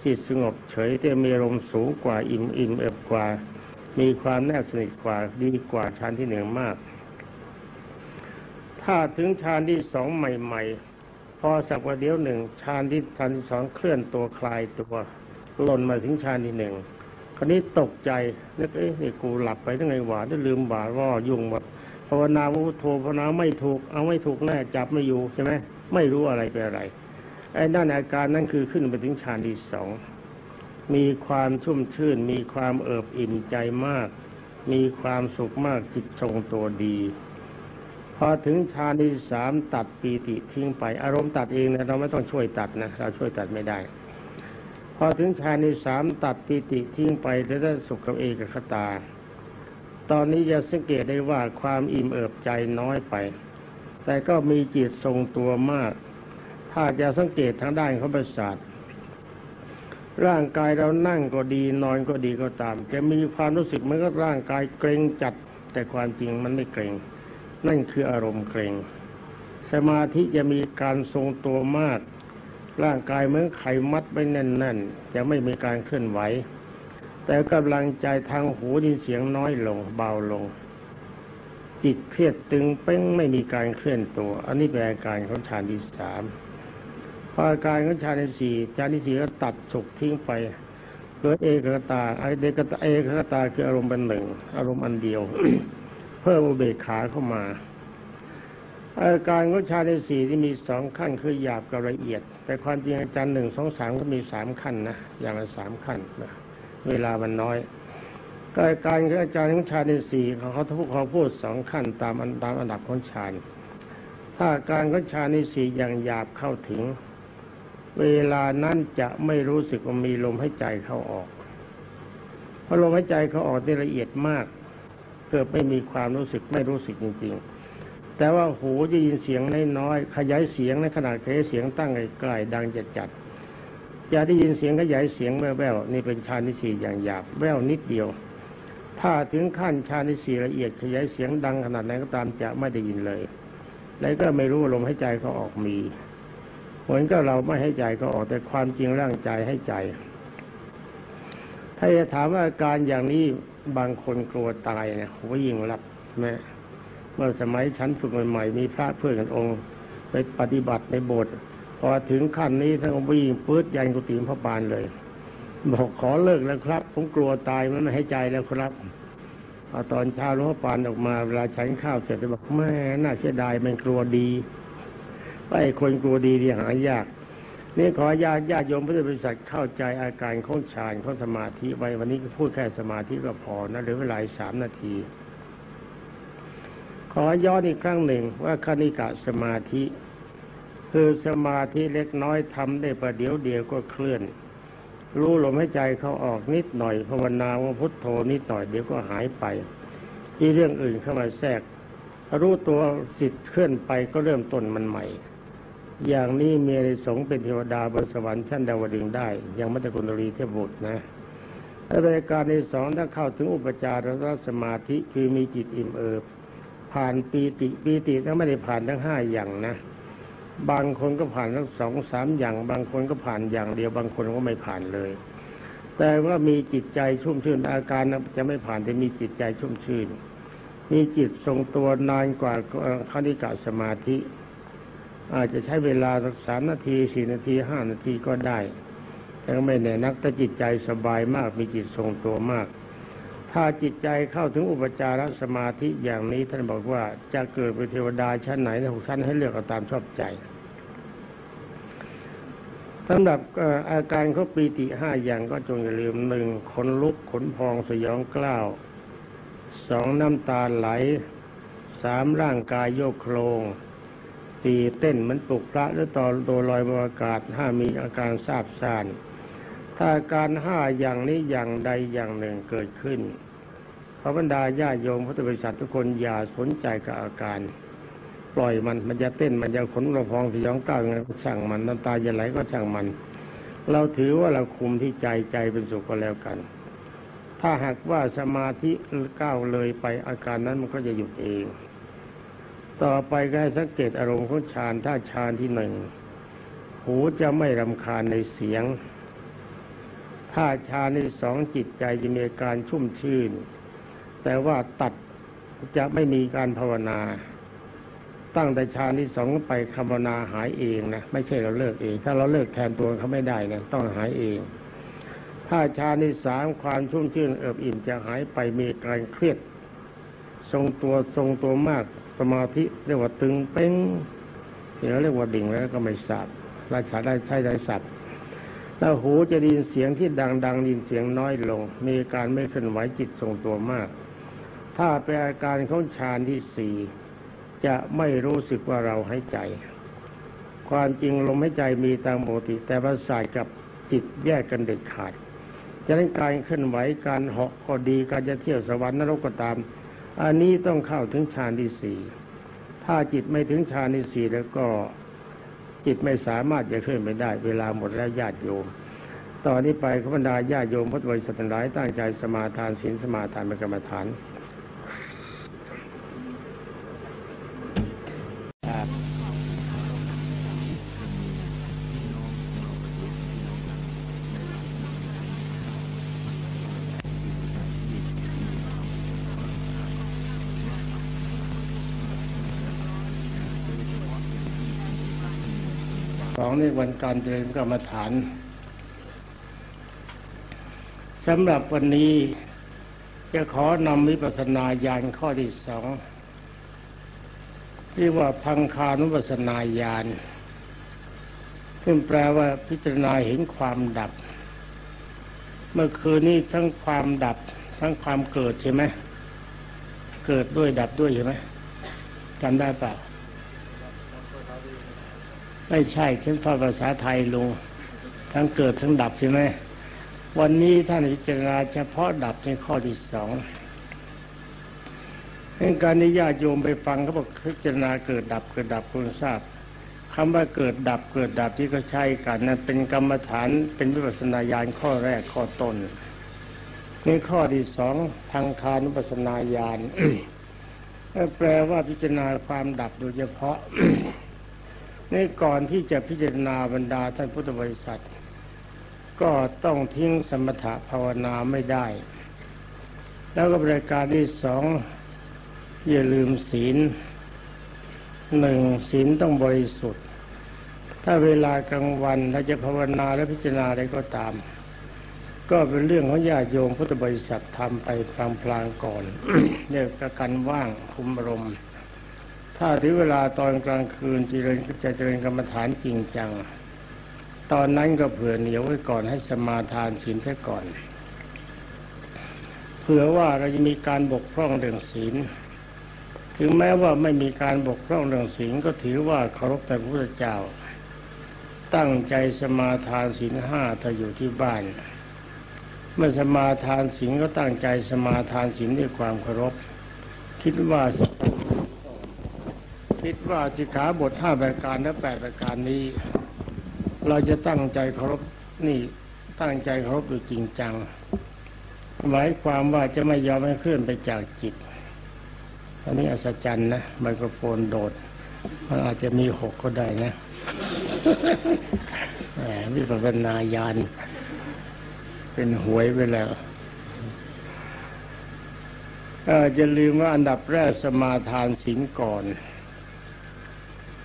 Speaker 1: จิตสงบเฉยแต่มีอารมสูงกว่าอิ่มอิ่มเอิบกว่า มีความแนบสนิทกว่าดีกว่าฌานที่หนึ่งมาก ถ้าถึงฌานที่สองใหม่ ๆ พอสักว่าเดียวหนึ่งฌานที่ฌานที่สองเคลื่อนตัวคลายตัวหล่นมาถึงฌานที่หนึ่งคราวนี้ตกใจนึกเอ๊ะนี่กูหลับไปทั้งไงหวาได้ลืมบาว่ายุ่งหมด ภาวนาพุทโธภาวนาไม่ถูก เอาไม่ถูกแน่จับไม่อยู่ใช่ไหมไม่รู้อะไรเป็นอะไรไอ้ด้านอาการนั่นคือขึ้นไปถึงฌานที่สองมีความชุ่มชื่น มีความเอิบอิ่มใจมาก มีความสุขมากจิตทรงตัวดี พอถึงฌานที่สามตัดปีติทิ้งไปอารมณ์ตัดเองนะเราไม่ต้องช่วยตัดนะเราช่วยตัดไม่ได้ พอถึงฌานที่สามตัดปีติทิ้งไปแล้วได้สุขกับเอกคตา ตอนนี้จะสังเกตได้ว่าความอิ่มเอิบใจน้อยไป แต่ก็มีจิตทรงตัวมาก ถ้าจะสังเกตทางด้านของประสาทร่างกายเรานั่งก็ดีนอนก็ดีก็ตาม จะมีความรู้สึกเหมือนกับร่างกายเกรงจัด แต่ความจริงมันไม่เกรง นั่นคืออารมณ์เกรง สมาธิจะมีการทรงตัวมาก ร่างกายเหมือนไขมัดไว้แน่นๆ จะไม่มีการเคลื่อนไหว แต่กำลังใจทางหูดินเสียงน้อยลง เบาลง จิตเครียดตึงเป้งไม่มีการเคลื่อนตัว อันนี้เป็นอาการของฌานที่สามพออาการของฌานที่สี่ฌานที่สี่ก็ตัดสุขทิ้งไปเกิดเอกคตาไอเดกตาเอกคตาคืออารมณ์เป็นหนึ่งอารมณ์อันเดียว เพิ่มอุเบกขาเข้ามา อาการของฌานในสี่ที่มีสองขั้นคือหยาบกับละเอียด แต่ความจริงอาจารย์หนึ่งสองสามก็มีสามขั้นนะอย่างละสามขั้นนะ เวลามันน้อยก็อาการขออาจารย์ของฌานในสี่เขาเขาทุกเขาพูดสองขั้นตามอันตามอันดับของฌานถ้าการของฌานในสี่อย่างหยาบเข้าถึง เวลานั้นจะไม่รู้สึกว่ามีลมหายใจเข้าออกเพราะลมหายใจเขาออกได้ละเอียดมาก เกิดไม่มีความรู้สึกไม่รู้สึกจริง ๆ แต่ว่าหูจะยินเสียงน้อยๆขยายเสียงในขนาดขยายเสียงตั้งไกลๆดังจัดจัด จะได้ยินเสียงขยายเสียงแว่วๆนี่เป็นชานิสีอย่างหยาบแว่วนิดเดียว ถ้าถึงขั้นชานิสีละเอียดขยายเสียงดังขนาดไหนก็ตามจะไม่ได้ยินเลย แล้วก็ไม่รู้ลมหายใจเขาออกมีเหมือนก็เราไม่ให้ใจก็ออกแต่ความจริงร่างใจให้ใจ ถ้าจะถามว่าอาการอย่างนี้บางคนกลัวตายเนี่ยหัวยิงรับแม่เมื่อสมัยฉันฝึกใหม่ๆมีพระเพื่อนกันองค์ไปปฏิบัติในโบสถ์ พอถึงขั้นนี้ท่านก็วิ่งปื๊ดยันกุฏิพระบานเลย บอกขอเลิกแล้วครับ ผมกลัวตายมันไม่ให้ใจแล้วครับพอตอนเช้าหลวงพ่อปานออกมาเวลาฉันข้าวเสร็จจะบอกแม่น่าเสียดายมันกลัวดีไอ้คนกลัวดีที่หายาก นี่ขอญาติญาติโยมพุทธบริษัทเข้าใจอาการของฌานของสมาธิไว้วันนี้ก็พูดแค่สมาธิก็พอนะเหลือเวลาสามนาที ขอย้อนอีกครั้งหนึ่งว่าคณิกะสมาธิ คือสมาธิเล็กน้อยทำได้ประเดี๋ยวเดียวก็เคลื่อน รู้ลมหายใจเขาออกนิดหน่อยภาวนาว่าพุทโธนิดหน่อยเดี๋ยวก็หายไป ที่เรื่องอื่นเข้ามาแทรก รู้ตัวจิตเคลื่อนไปก็เริ่มต้นมันใหม่ อย่างนี้มีในสงเป็นเทวดาบนสวรรค์ชั้นดาวดึงได้ ยังมัตตกุณรีเทพบุตรนะและรายการในสองถ้าเข้าถึงอุปจารสมาธิคือมีจิตอิ่มเอิบผ่านปีติปีติถ้าไม่ได้ผ่านทั้งห้าอย่างนะ บางคนก็ผ่านทั้งสองสามอย่าง บางคนก็ผ่านอย่างเดียว บางคนก็ไม่ผ่านเลย แต่ว่ามีจิตใจชุ่มชื่นอาการจะไม่ผ่านแต่มีจิตใจชุ่มชื่น มีจิตทรงตัวนานกว่าคณิกะสมาธิ อาจจะใช้เวลาสักสามนาทีสี่นาทีห้านาทีก็ได้แต่ไม่แน่นักแต่จิตใจสบายมากมีจิตทรงตัวมาก ถ้าจิตใจเข้าถึงอุปจารสมาธิอย่างนี้ท่านบอกว่าจะเกิดเป็นเทวดาชั้นไหนในหกชั้นให้เลือกเอาตามชอบใจ สำหรับอาการเขาปีติห้าอย่างก็จงอย่าลืมหนึ่งขนลุกขนพองสยองกล้าวสองน้ำตาไหลสามร่างกายโยกโครงสี่เต้นเหมันปลุกพระหรือต่อตัวลอยบนอากาศห้ามีอาการทราบซ่านถ้าอาการห้าอย่างนี้อย่างใดอย่างหนึ่งเกิดขึ้นขอบรรดาญาโยมพุทธบริษัททุกคนอย่าสนใจกับอาการ ปล่อยมันมันจะเต้นมันจะขนระพองสยองก้าวยังไงก็ช่างมันน้ำตาจะไหลก็ช่างมัน เราถือว่าเราคุมที่ใจใจเป็นสุขก็แล้วกัน ถ้าหากว่าสมาธิก้าวเลยไปอาการนั้นมันก็จะหยุดเอง ต่อไปก็ให้สังเกตอารมณ์ของฌานถ้าฌานที่หนึ่งหูจะไม่รำคาญในเสียง ถ้าฌานที่สองจิตใจจะมีการชุ่มชื่น แต่ว่าตัดจะไม่มีการภาวนา ตั้งแต่ฌานที่สองไปคำนาหายเองนะไม่ใช่เราเลิกเอง ถ้าเราเลิกแทนตัวเขาไม่ได้นะต้องหายเอง ถ้าฌานที่สามความชุ่มชื่นเอิบอิ่มจะหายไปมีการเครียด ทรงตัวทรงตัวมากสมาธิเรียกว่าตึงเป้งเดี๋ยวเรียกว่าดิ่งแล้วก็ไม่สับราชาได้ใช้ได้สับแล้วหูจะได้ยินเสียงที่ดังดังดินเสียงน้อยลง มีการไม่เคลื่อนไหวจิตทรงตัวมาก ถ้าเป็นอาการของฌานที่สี่ จะไม่รู้สึกว่าเราหายใจ ความจริงลมหายใจมีตามปกติ แต่ประสาทกับจิตแยกกันเด็ดขาดฉะนั้นการเคลื่อนไหวการเหาะก็ดีการจะเที่ยวสวรรค์นรกก็ตาม อันนี้ต้องเข้าถึงฌานที่สี่ถ้าจิตไม่ถึงฌานที่สี่แล้วก็จิตไม่สามารถจะเคลื่อนไปได้ เวลาหมดแล้วญาติโยมตอนนี้ไปขบรรดาญาติโยมพุทธบริษัททั้งหลายตั้งใจสมาทานศีลสมาทานเป็นกรรมฐาน สองในวันการเจริญกรรมฐานสำหรับวันนี้จะขอนำวิปัสสนาญาณข้อที่สอง เรียกว่าพังคานุปัสนาญาณซึ่งแปลว่าพิจารณาเห็นความดับ เมื่อคืนนี้ทั้งความดับ ทั้งความเกิดใช่ไหมเกิดด้วยดับด้วยใช่ไหมจำได้เปล่าไม่ใช่ฉันฟังภาษาไทยลงทั้งเกิดทั้งดับใช่ไหมวันนี้ท่านพิจารณาเฉพาะดับในข้อที่สอง เรื่องการที่ญาติโยมไปฟังเขาบอกพิจารณาเกิดดับเกิดดับคุณทราบคำว่าเกิดดับเกิดดับที่เขาใช้กันนั้นเป็นกรรมฐานเป็นวิปัสสนาญาณข้อแรกข้อต้นนี่ข้อที่สองทางคานุปัสสนาญาณแปลว่าพิจารณาความดับโดยเฉพาะในก่อนที่จะพิจารณาบรรดาท่านพุทธบริษัท ก็ต้องทิ้งสมถะภาวนาไม่ได้ แล้วก็บริการที่สอง อย่าลืมศีลหนึ่งศีลต้องบริสุทธิ์ ถ้าเวลากลางวันเราจะภาวนาและพิจารณาอะไรก็ตาม ก็เป็นเรื่องของญาติโยมพุทธบริษัททำไปพลางๆก่อนเรียกกันว่างคุมอารมณ์ถ้าถึงเวลาตอนกลางคืนจเจริญจะเจริญกรรมฐานจริงจัง ตอนนั้นก็เผื่อเหนียวไว้ก่อนให้สมาทานศีลซะก่อนเผื่อว่าเราจะมีการบกพร่องเรื่องศีล ถึงแม้ว่าไม่มีการบกพร่องเรื่องศีลก็ถือว่าเคารพในพระพุทธเจ้า ตั้งใจสมาทานศีลห้าถ้าอยู่ที่บ้านเมื่อสมาทานศีลก็ตั้งใจสมาทานศีลด้วยความเคารพ คิดว่าคิดว่าสิขาบทห้าประการและแปดประการนี้ เราจะตั้งใจเคารพนี่ตั้งใจเคารพดูจริงจังหมายความว่าจะไม่ยอมให้เคลื่อนไปจากจิต อันนี้อัศจรรย์นะไมโครโฟนโดด มันอาจจะมีหกก็ได้นะแหมวิปัสสนาญาณเป็นหวยไปแล้วจะลืมว่าอันดับแรกสมาทานศีลก่อน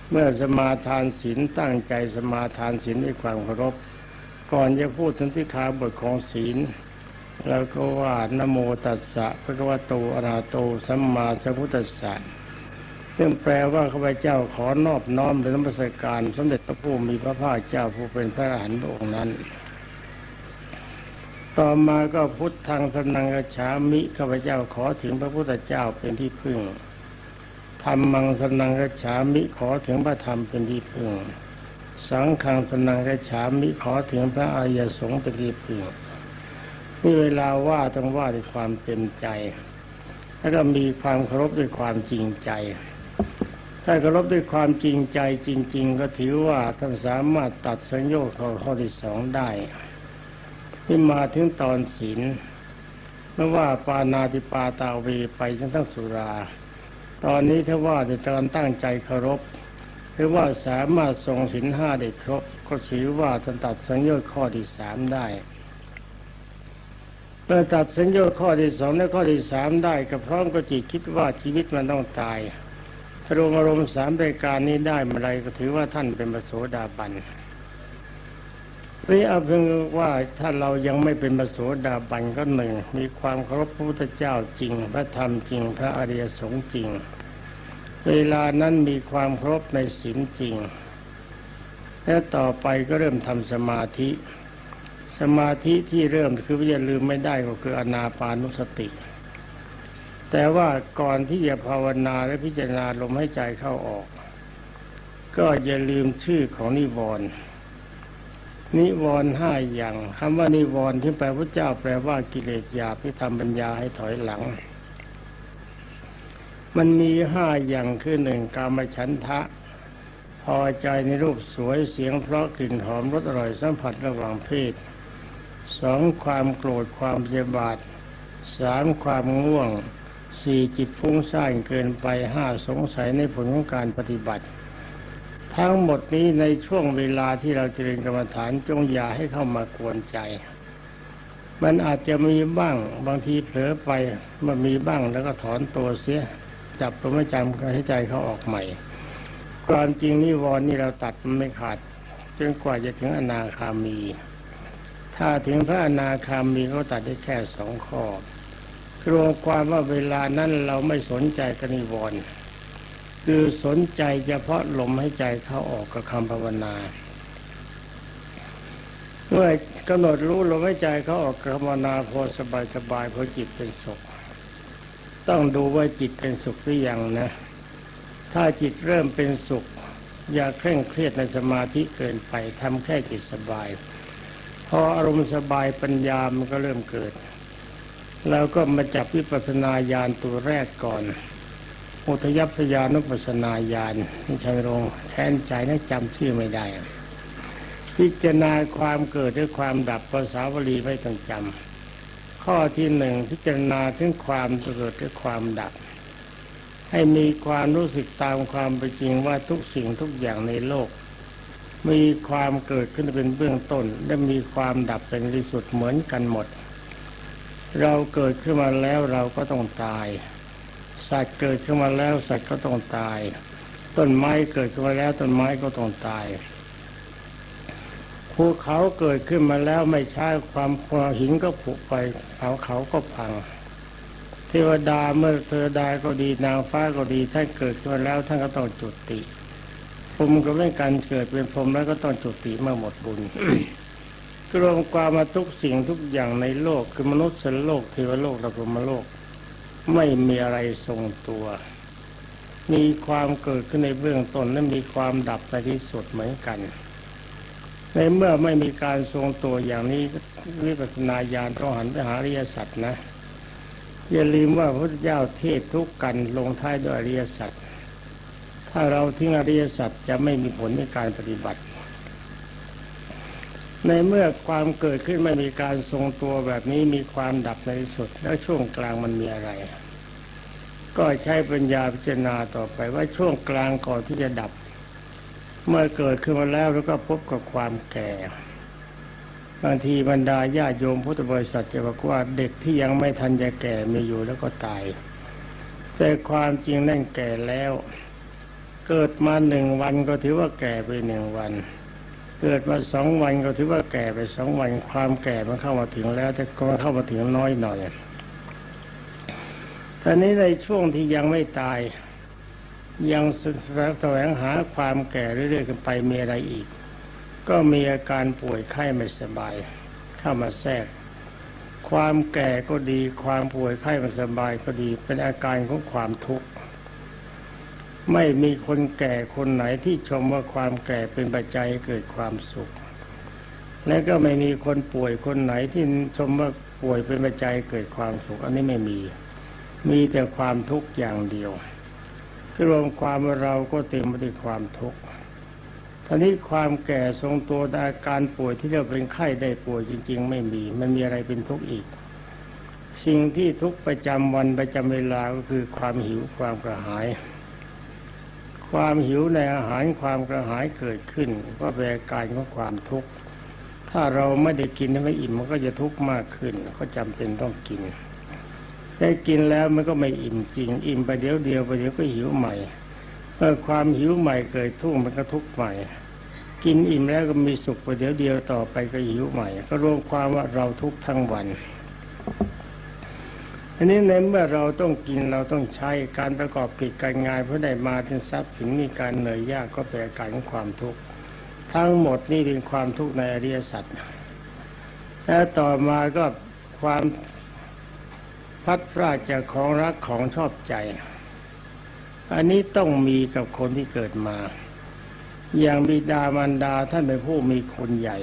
Speaker 1: เมื่อสมาทานศีลตั้งใจสมาทานศีลด้วยความเคารพ ก่อนจะพูดถึงที่ขาบทของศีล แล้วก็ว่านโมตัสสะพระกวาโตอราโตสัมมาสัมพุทธัสสะซึ่งแปลว่าข้าพเจ้าขอนอบน้อมในนมัสการสมเด็จพระผู้มีพระภาคเจ้าผู้เป็นพระอรหันต์พระองค์นั้น ต่อมาก็พุทธังสนังกฉามิข้าพเจ้าขอถึงพระพุทธเจ้าเป็นที่พึ่งธรรมังสนังกฉามิขอถึงพระธรรมเป็นที่พึ่ง สังฆังสนังกฉามิขอถึงพระอริยสงฆ์เป็นที่พึ่ง นี่เวลาว่าต้องว่าด้วยความเต็มใจ แล้วก็มีความเคารพด้วยความจริงใจ ถ้าเคารพด้วยความจริงใจจริง ๆ ก็ถือว่าท่านสามารถตัดสัญญาของข้อที่สองได้ที่มาถึงตอนศีลไม่ว่าปานาติปาตาเวไปทั้งทั้งสุรา ตอนนี้ถ้าว่าจะการตั้งใจเคารพหรือว่าสามารถทรงสินห้าได้ครบก็ถือว่าจะตัดสัญญาข้อที่สามได้ เมื่อตัดสัญญาข้อที่สองและข้อที่สามได้ก็พร้อมก็จิตคิดว่าชีวิตมันต้องตายพระอารมณ์สามรายการนี้ได้เมื่อไรก็ถือว่าท่านเป็นพระโสดาบันนี่เอาเพียงว่าถ้าเรายังไม่เป็นพระโสดาบันก็หนึ่งมีความเคารพพระพุทธเจ้าจริง พระธรรมจริง พระอริยสงฆ์จริง เวลานั้นมีความเคารพในศีลจริง และต่อไปก็เริ่มทำสมาธิ สมาธิที่เริ่มคืออย่าลืมไม่ได้ก็คืออนาปานุสติ แต่ว่าก่อนที่จะภาวนาและพิจารณาลมให้ใจเข้าออก ก็อย่าลืมชื่อของนิวรณ์นิวรณ์ห้าอย่างคำว่านิวรณ์ที่แปลพระเจ้าแปลว่ากิเลสหยาบที่ทำปัญญาให้ถอยหลัง มันมีห้าอย่างคือหนึ่งกามฉันทะ พอใจในรูปสวยเสียงเพราะกลิ่นหอมรสอร่อยสัมผัสระหว่างเพศ สองความโกรธความเยบาทสามความง่วงสี่จิตฟุ้งซ่านเกินไปห้าสงสัยในผลของการปฏิบัติ ทั้งหมดนี้ในช่วงเวลาที่เราเจริญกรรมฐานจงอย่าให้เข้ามากวนใจ มันอาจจะมีบ้างบางทีเผลอไปมันมีบ้างแล้วก็ถอนตัวเสีย จับตัวไม่จำให้ใจเขาออกใหม่ ความจริงนิวรณ์นี่เราตัดมันไม่ขาดจนกว่าจะถึงอนาคามี ถ้าถึงพระอนาคามีเขาตัดได้แค่สองข้อรวมความว่าเวลานั้นเราไม่สนใจกนิวรณ์คือสนใจเฉพาะลมให้ใจเขาออกกับคำภาวนาเมื่อกำหนดรู้ลมหายใจเขาออกกับภาวนาพอสบายสบายพอจิตเป็นสุข ต้องดูว่าจิตเป็นสุขหรือยังนะ ถ้าจิตเริ่มเป็นสุข อย่าเคร่งเครียดในสมาธิเกินไปทำแค่จิตสบาย พออารมณ์สบายปัญญามันก็เริ่มเกิดเราก็มาจับวิปัสนาญาณตัวแรกก่อนอุทยพยานุปัสนาญาณนี่ชัยรงแทนใจนะจำชื่อไม่ได้ พิจารณาความเกิดด้วยความดับภาษาวลีไม่ต้องจำข้อที่หนึ่งพิจารณาถึงความเกิดด้วยความดับ ให้มีความรู้สึกตามความเป็นจริงว่าทุกสิ่งทุกอย่างในโลก มีความเกิดขึ้นเป็นเบื้องต้น และมีความดับเป็นที่สุดเหมือนกันหมด เราเกิดขึ้นมาแล้วเราก็ต้องตาย สัตว์เกิดขึ้นมาแล้วสัตว์ก็ต้องตาย ต้นไม้เกิดขึ้นมาแล้วต้นไม้ก็ต้องตายภูเขาเกิดขึ้นมาแล้วไม่ใช่ความพอหินก็ผุไปเขาเขาก็พัง เทวดาเมื่อเทวดาก็ดีนางฟ้าก็ดีท่านเกิดขึ้นมาแล้วท่านก็ต้องจุติ พรมก็เป็นการเกิดเป็นพรมแล้วก็ต้องจุติเมื่อหมดบุญรวมความมาทุกสิ่งทุกอย่างในโลกคือมนุษย์สันโลกเทวโลกและพรหมโลก ไม่มีอะไรทรงตัว มีความเกิดขึ้นในเบื้องต้นและมีความดับในที่สุดเหมือนกัน ในเมื่อไม่มีการทรงตัวอย่างนี้วิปัสสนาญาณต้องหันไปหาอริยสัจนะอย่าลืมว่าพระพุทธเจ้าเทศทุกกันลงท้ายด้วยอริยสัจ ถ้าเราทิ้งอริยสัจจะไม่มีผลในการปฏิบัติ ในเมื่อความเกิดขึ้นไม่มีการทรงตัวแบบนี้มีความดับในสุด แล้วช่วงกลางมันมีอะไร ก็ใช้ปัญญาพิจารณาต่อไปว่าช่วงกลางก่อนที่จะดับ เมื่อเกิดขึ้นมาแล้วแล้วก็พบกับความแก่บางทีบรรดาญาโยมพุทธบริษัทจะบอกว่าเด็กที่ยังไม่ทันจะแก่มีอยู่แล้วก็ตาย แต่ความจริงนั่นแก่แล้ว เกิดมาหนึ่งวันก็ถือว่าแก่ไปหนึ่งวัน เกิดมาสองวันก็ถือว่าแก่ไปสองวันความแก่มันเข้ามาถึงแล้ว แต่ก็เข้ามาถึงน้อยหน่อยตอนนี้ในช่วงที่ยังไม่ตาย ยังแสวงหาความแก่เรื่อยๆกันไปมีอะไรอีก ก็มีอาการป่วยไข้ไม่สบาย เข้ามาแทรก ความแก่ก็ดี ความป่วยไข้ไม่สบายก็ดี เป็นอาการของความทุกข์ ไม่มีคนแก่คนไหนที่ชมว่าความแก่เป็นปัจจัยเกิดความสุข และก็ไม่มีคนป่วยคนไหนที่ชมว่าป่วยเป็นปัจจัยเกิดความสุข อันนี้ไม่มี มีแต่ความทุกข์อย่างเดียวรวมความว่าเราก็เต็มไปด้วยความทุกข์ท่านี้ความแก่ทรงตัวอาการป่วยที่เราเป็นไข้ได้ป่วยจริง ๆ ไม่มี มันมีอะไรเป็นทุกข์อีก สิ่งที่ทุกประจำวันประจำเวลาก็คือความหิวความกระหาย ความหิวในอาหารความกระหายเกิดขึ้น ก็เป็นอาการของความทุกข์ถ้าเราไม่ได้กินไม่อิ่มมันก็จะทุกข์มากขึ้น ก็จำเป็นต้องกิน ได้กินแล้วมันก็ไม่อิ่มจริง อิ่มไปเดี๋ยวเดียวไปเดี๋ยวก็หิวใหม่เมื่อความหิวใหม่เกิดทุกข์มันก็ทุกข์ใหม่ กินอิ่มแล้วก็มีสุขไปเดี๋ยวเดียวต่อไปก็หิวใหม่ ก็รวมความว่าเราทุกข์ทั้งวัน อันนี้ในเมื่อเราต้องกินเราต้องใช้การประกอบกิจการงานเพื่อได้มาถึงทรัพย์ถึงมีการเหนื่อยยากก็เป็นอาการของความทุกข์ทั้งหมดนี่เป็นความทุกข์ในอริยสัจแล้วต่อมาก็ความพัดพลาดจากของรักของชอบใจ อันนี้ต้องมีกับคนที่เกิดมา อย่างบิดามารดาท่านเป็นผู้มีคนใหญ่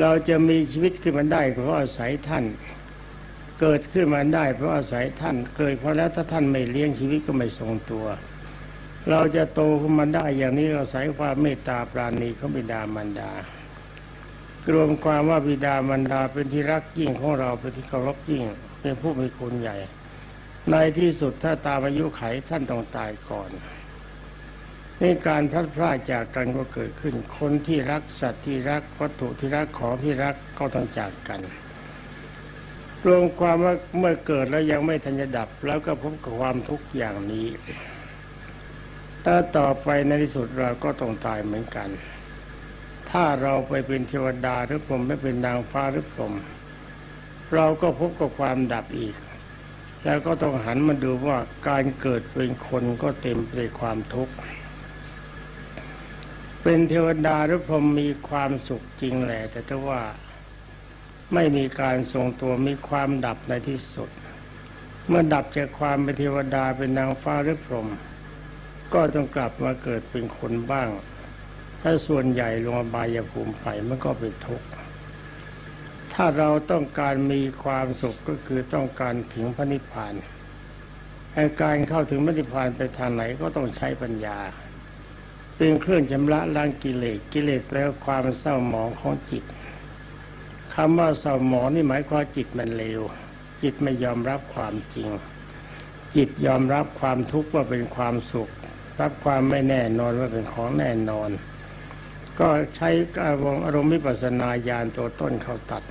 Speaker 1: เราจะมีชีวิตขึ้นมาได้เพราะอาศัยท่าน เกิดขึ้นมาได้ เพราะอาศัยท่านเกิดเพราะแล้วถ้าท่านไม่เลี้ยงชีวิตก็ไม่ทรงตัว เราจะโตขึ้นมาได้อย่างนี้อาศัยความเมตตาปราณีของบิดามารดารวมความว่าบิดามารดาเป็นที่รักยิ่งของเราเป็นที่เคารพยิ่ง เป็นผู้มีคุณใหญ่ ในที่สุดถ้าตามอายุไขท่านต้องตายก่อนในการพลัดพรากจากกันก็เกิดขึ้น คนที่รักสัตว์ที่รักวัตถุที่รักของที่รักก็ต้องจากกัน รวมความว่าเมื่อเกิดแล้วยังไม่ทันจะดับ แล้วก็พบกับความทุกข์อย่างนี้ถ้าต่อไปในที่สุดเราก็ต้องตายเหมือนกัน ถ้าเราไปเป็นเทวดาหรือผมไม่เป็นนางฟ้าหรือผมเราก็พบกับความดับอีก แล้วก็ต้องหันมาดูว่าการเกิดเป็นคนก็เต็มไปด้วยความทุกข์เป็นเทวดาหรือผมมีความสุขจริงแหละแต่ถ้าว่า ไม่มีการทรงตัวมีความดับในที่สุด เมื่อดับจากความเป็นเทวดาเป็นนางฟ้าหรือพรหมก็ต้องกลับมาเกิดเป็นคนบ้าง ถ้าส่วนใหญ่ลงอบายภูมิไปมันก็เป็นทุกข์ถ้าเราต้องการมีความสุขก็คือต้องการถึงพระนิพพานอาการเข้าถึงพระนิพพานไปทางไหนก็ต้องใช้ปัญญา เป็นเครื่องชำระล้างกิเลสกิเลสแปลว่าความเศร้าหมองของจิต คำว่าเศร้าหมองนี่หมายความจิตมันเลว จิตไม่ยอมรับความจริง จิตยอมรับความทุกข์ว่าเป็นความสุข รับความไม่แน่นอนว่าเป็นของแน่นอน ก็ใช้อารมณ์อารมณ์วิปัสสนาญาณตัวต้นเข้าตัด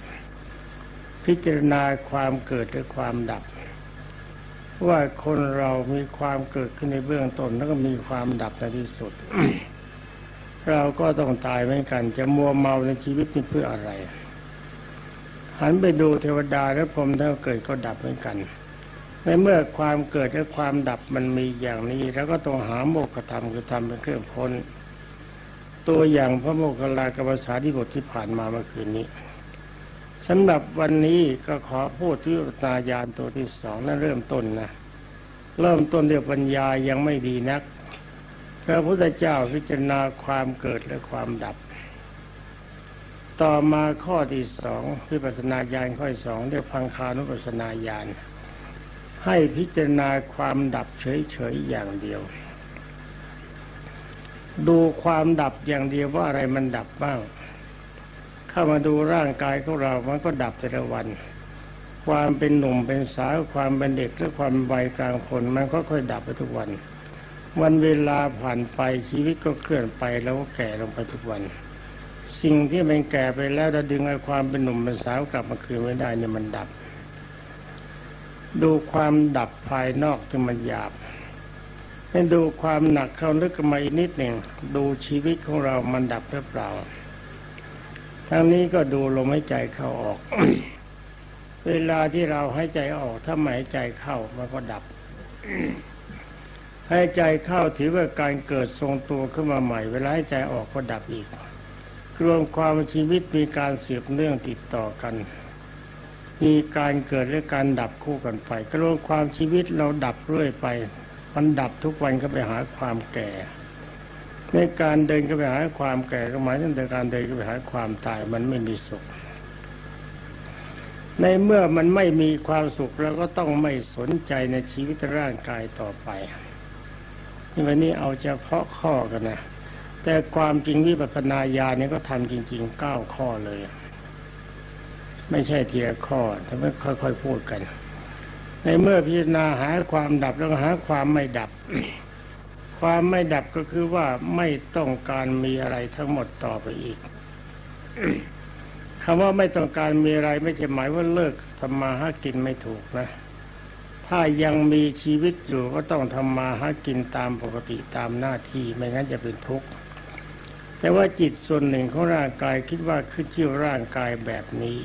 Speaker 1: พิจารณาความเกิดหรือความดับ ว่าคนเรามีความเกิดขึ้นในเบื้องต้นแล้วก็มีความดับในที่สุด เราก็ต้องตายเหมือนกัน จะมัวเมาในชีวิตนี้เพื่ออะไร หันไปดูเทวดาและพรหมถ้าเกิดก็ดับเหมือนกันในเมื่อความเกิดและความดับมันมีอย่างนี้ แล้วก็ต้องหาโมกขธรรมคือธรรมเป็นเครื่องพ้น ตัวอย่างพระโมคคัลลากรรมสาธิบทที่ผ่านมาเมื่อคืนนี้สำหรับวันนี้ก็ขอพูดที่ตายานตัวที่สองนั่นเริ่มต้นนะเริ่มต้นเรียกปัญญายังไม่ดีนักพระพุทธเจ้าพิจารณาความเกิดและความดับ ต่อมาข้อที่สองพิปัสนาญาณข้อสองเรียกพังคานุปัสนาญาณให้พิจารณาความดับเฉยๆอย่างเดียว ดูความดับอย่างเดียวว่าอะไรมันดับบ้าง เข้ามาดูร่างกายของเรามันก็ดับแต่ละวัน ความเป็นหนุ่มเป็นสาวความเป็นเด็กหรือความวัยกลางคนมันก็ค่อยดับไปทุกวัน วันเวลาผ่านไปชีวิตก็เคลื่อนไปแล้วก็แก่ลงไปทุกวัน สิ่งที่มันแก่ไปแล้วเราดึงไอ้ความเป็นหนุ่มเป็นสาวกลับมาคืนไม่ได้เนี่ยมันดับ ดูความดับภายนอกที่มันหยาบให้ดูความหนักเข้าลึกมาอีกนิดหนึ่งดูชีวิตของเรามันดับหรือเปล่าทั้งนี้ก็ดูลมหายใจเข้าออก เวลาที่เราให้ใจออกถ้าไม่ให้ใจเข้ามันก็ดับ ให้ใจเข้าถือว่าการเกิดทรงตัวขึ้นมาใหม่ เวลาให้ใจออกก็ดับอีก รวมความชีวิตมีการเสืบเนื่องติดต่อกัน มีการเกิดและการดับคู่กันไปกรวมความชีวิตเราดับเรื่อยไป มันดับทุกวันก็ไปหาความแก่ ในการเดินก็ไปหาความแก่ก็หมายถึงการเดินก็ไปหาความตายมันไม่มีสุข ในเมื่อมันไม่มีความสุขเราก็ต้องไม่สนใจในชีวิตร่างกายต่อไปวันนี้เอาเฉพาะข้อกันนะ แต่ความจริงวิปัสสนาญาณเนี่ยก็ทำจริงๆเก้าข้อเลย ไม่ใช่เทียข้อทำไมค่อยๆพูดกัน ในเมื่อพิจารณาหาความดับแล้วหาความไม่ดับ ความไม่ดับก็คือว่าไม่ต้องการมีอะไรทั้งหมดต่อไปอีกคำว่าไม่ต้องการมีอะไรไม่ใช่หมายว่าเลิกทำมาหากินไม่ถูกนะ ถ้ายังมีชีวิตอยู่ก็ต้องทำมาหากินตามปกติตามหน้าที่ไม่งั้นจะเป็นทุกข์ แต่ว่าจิตส่วนหนึ่งของร่างกายคิดว่าขึ้นชื่อร่างกายแบบนี้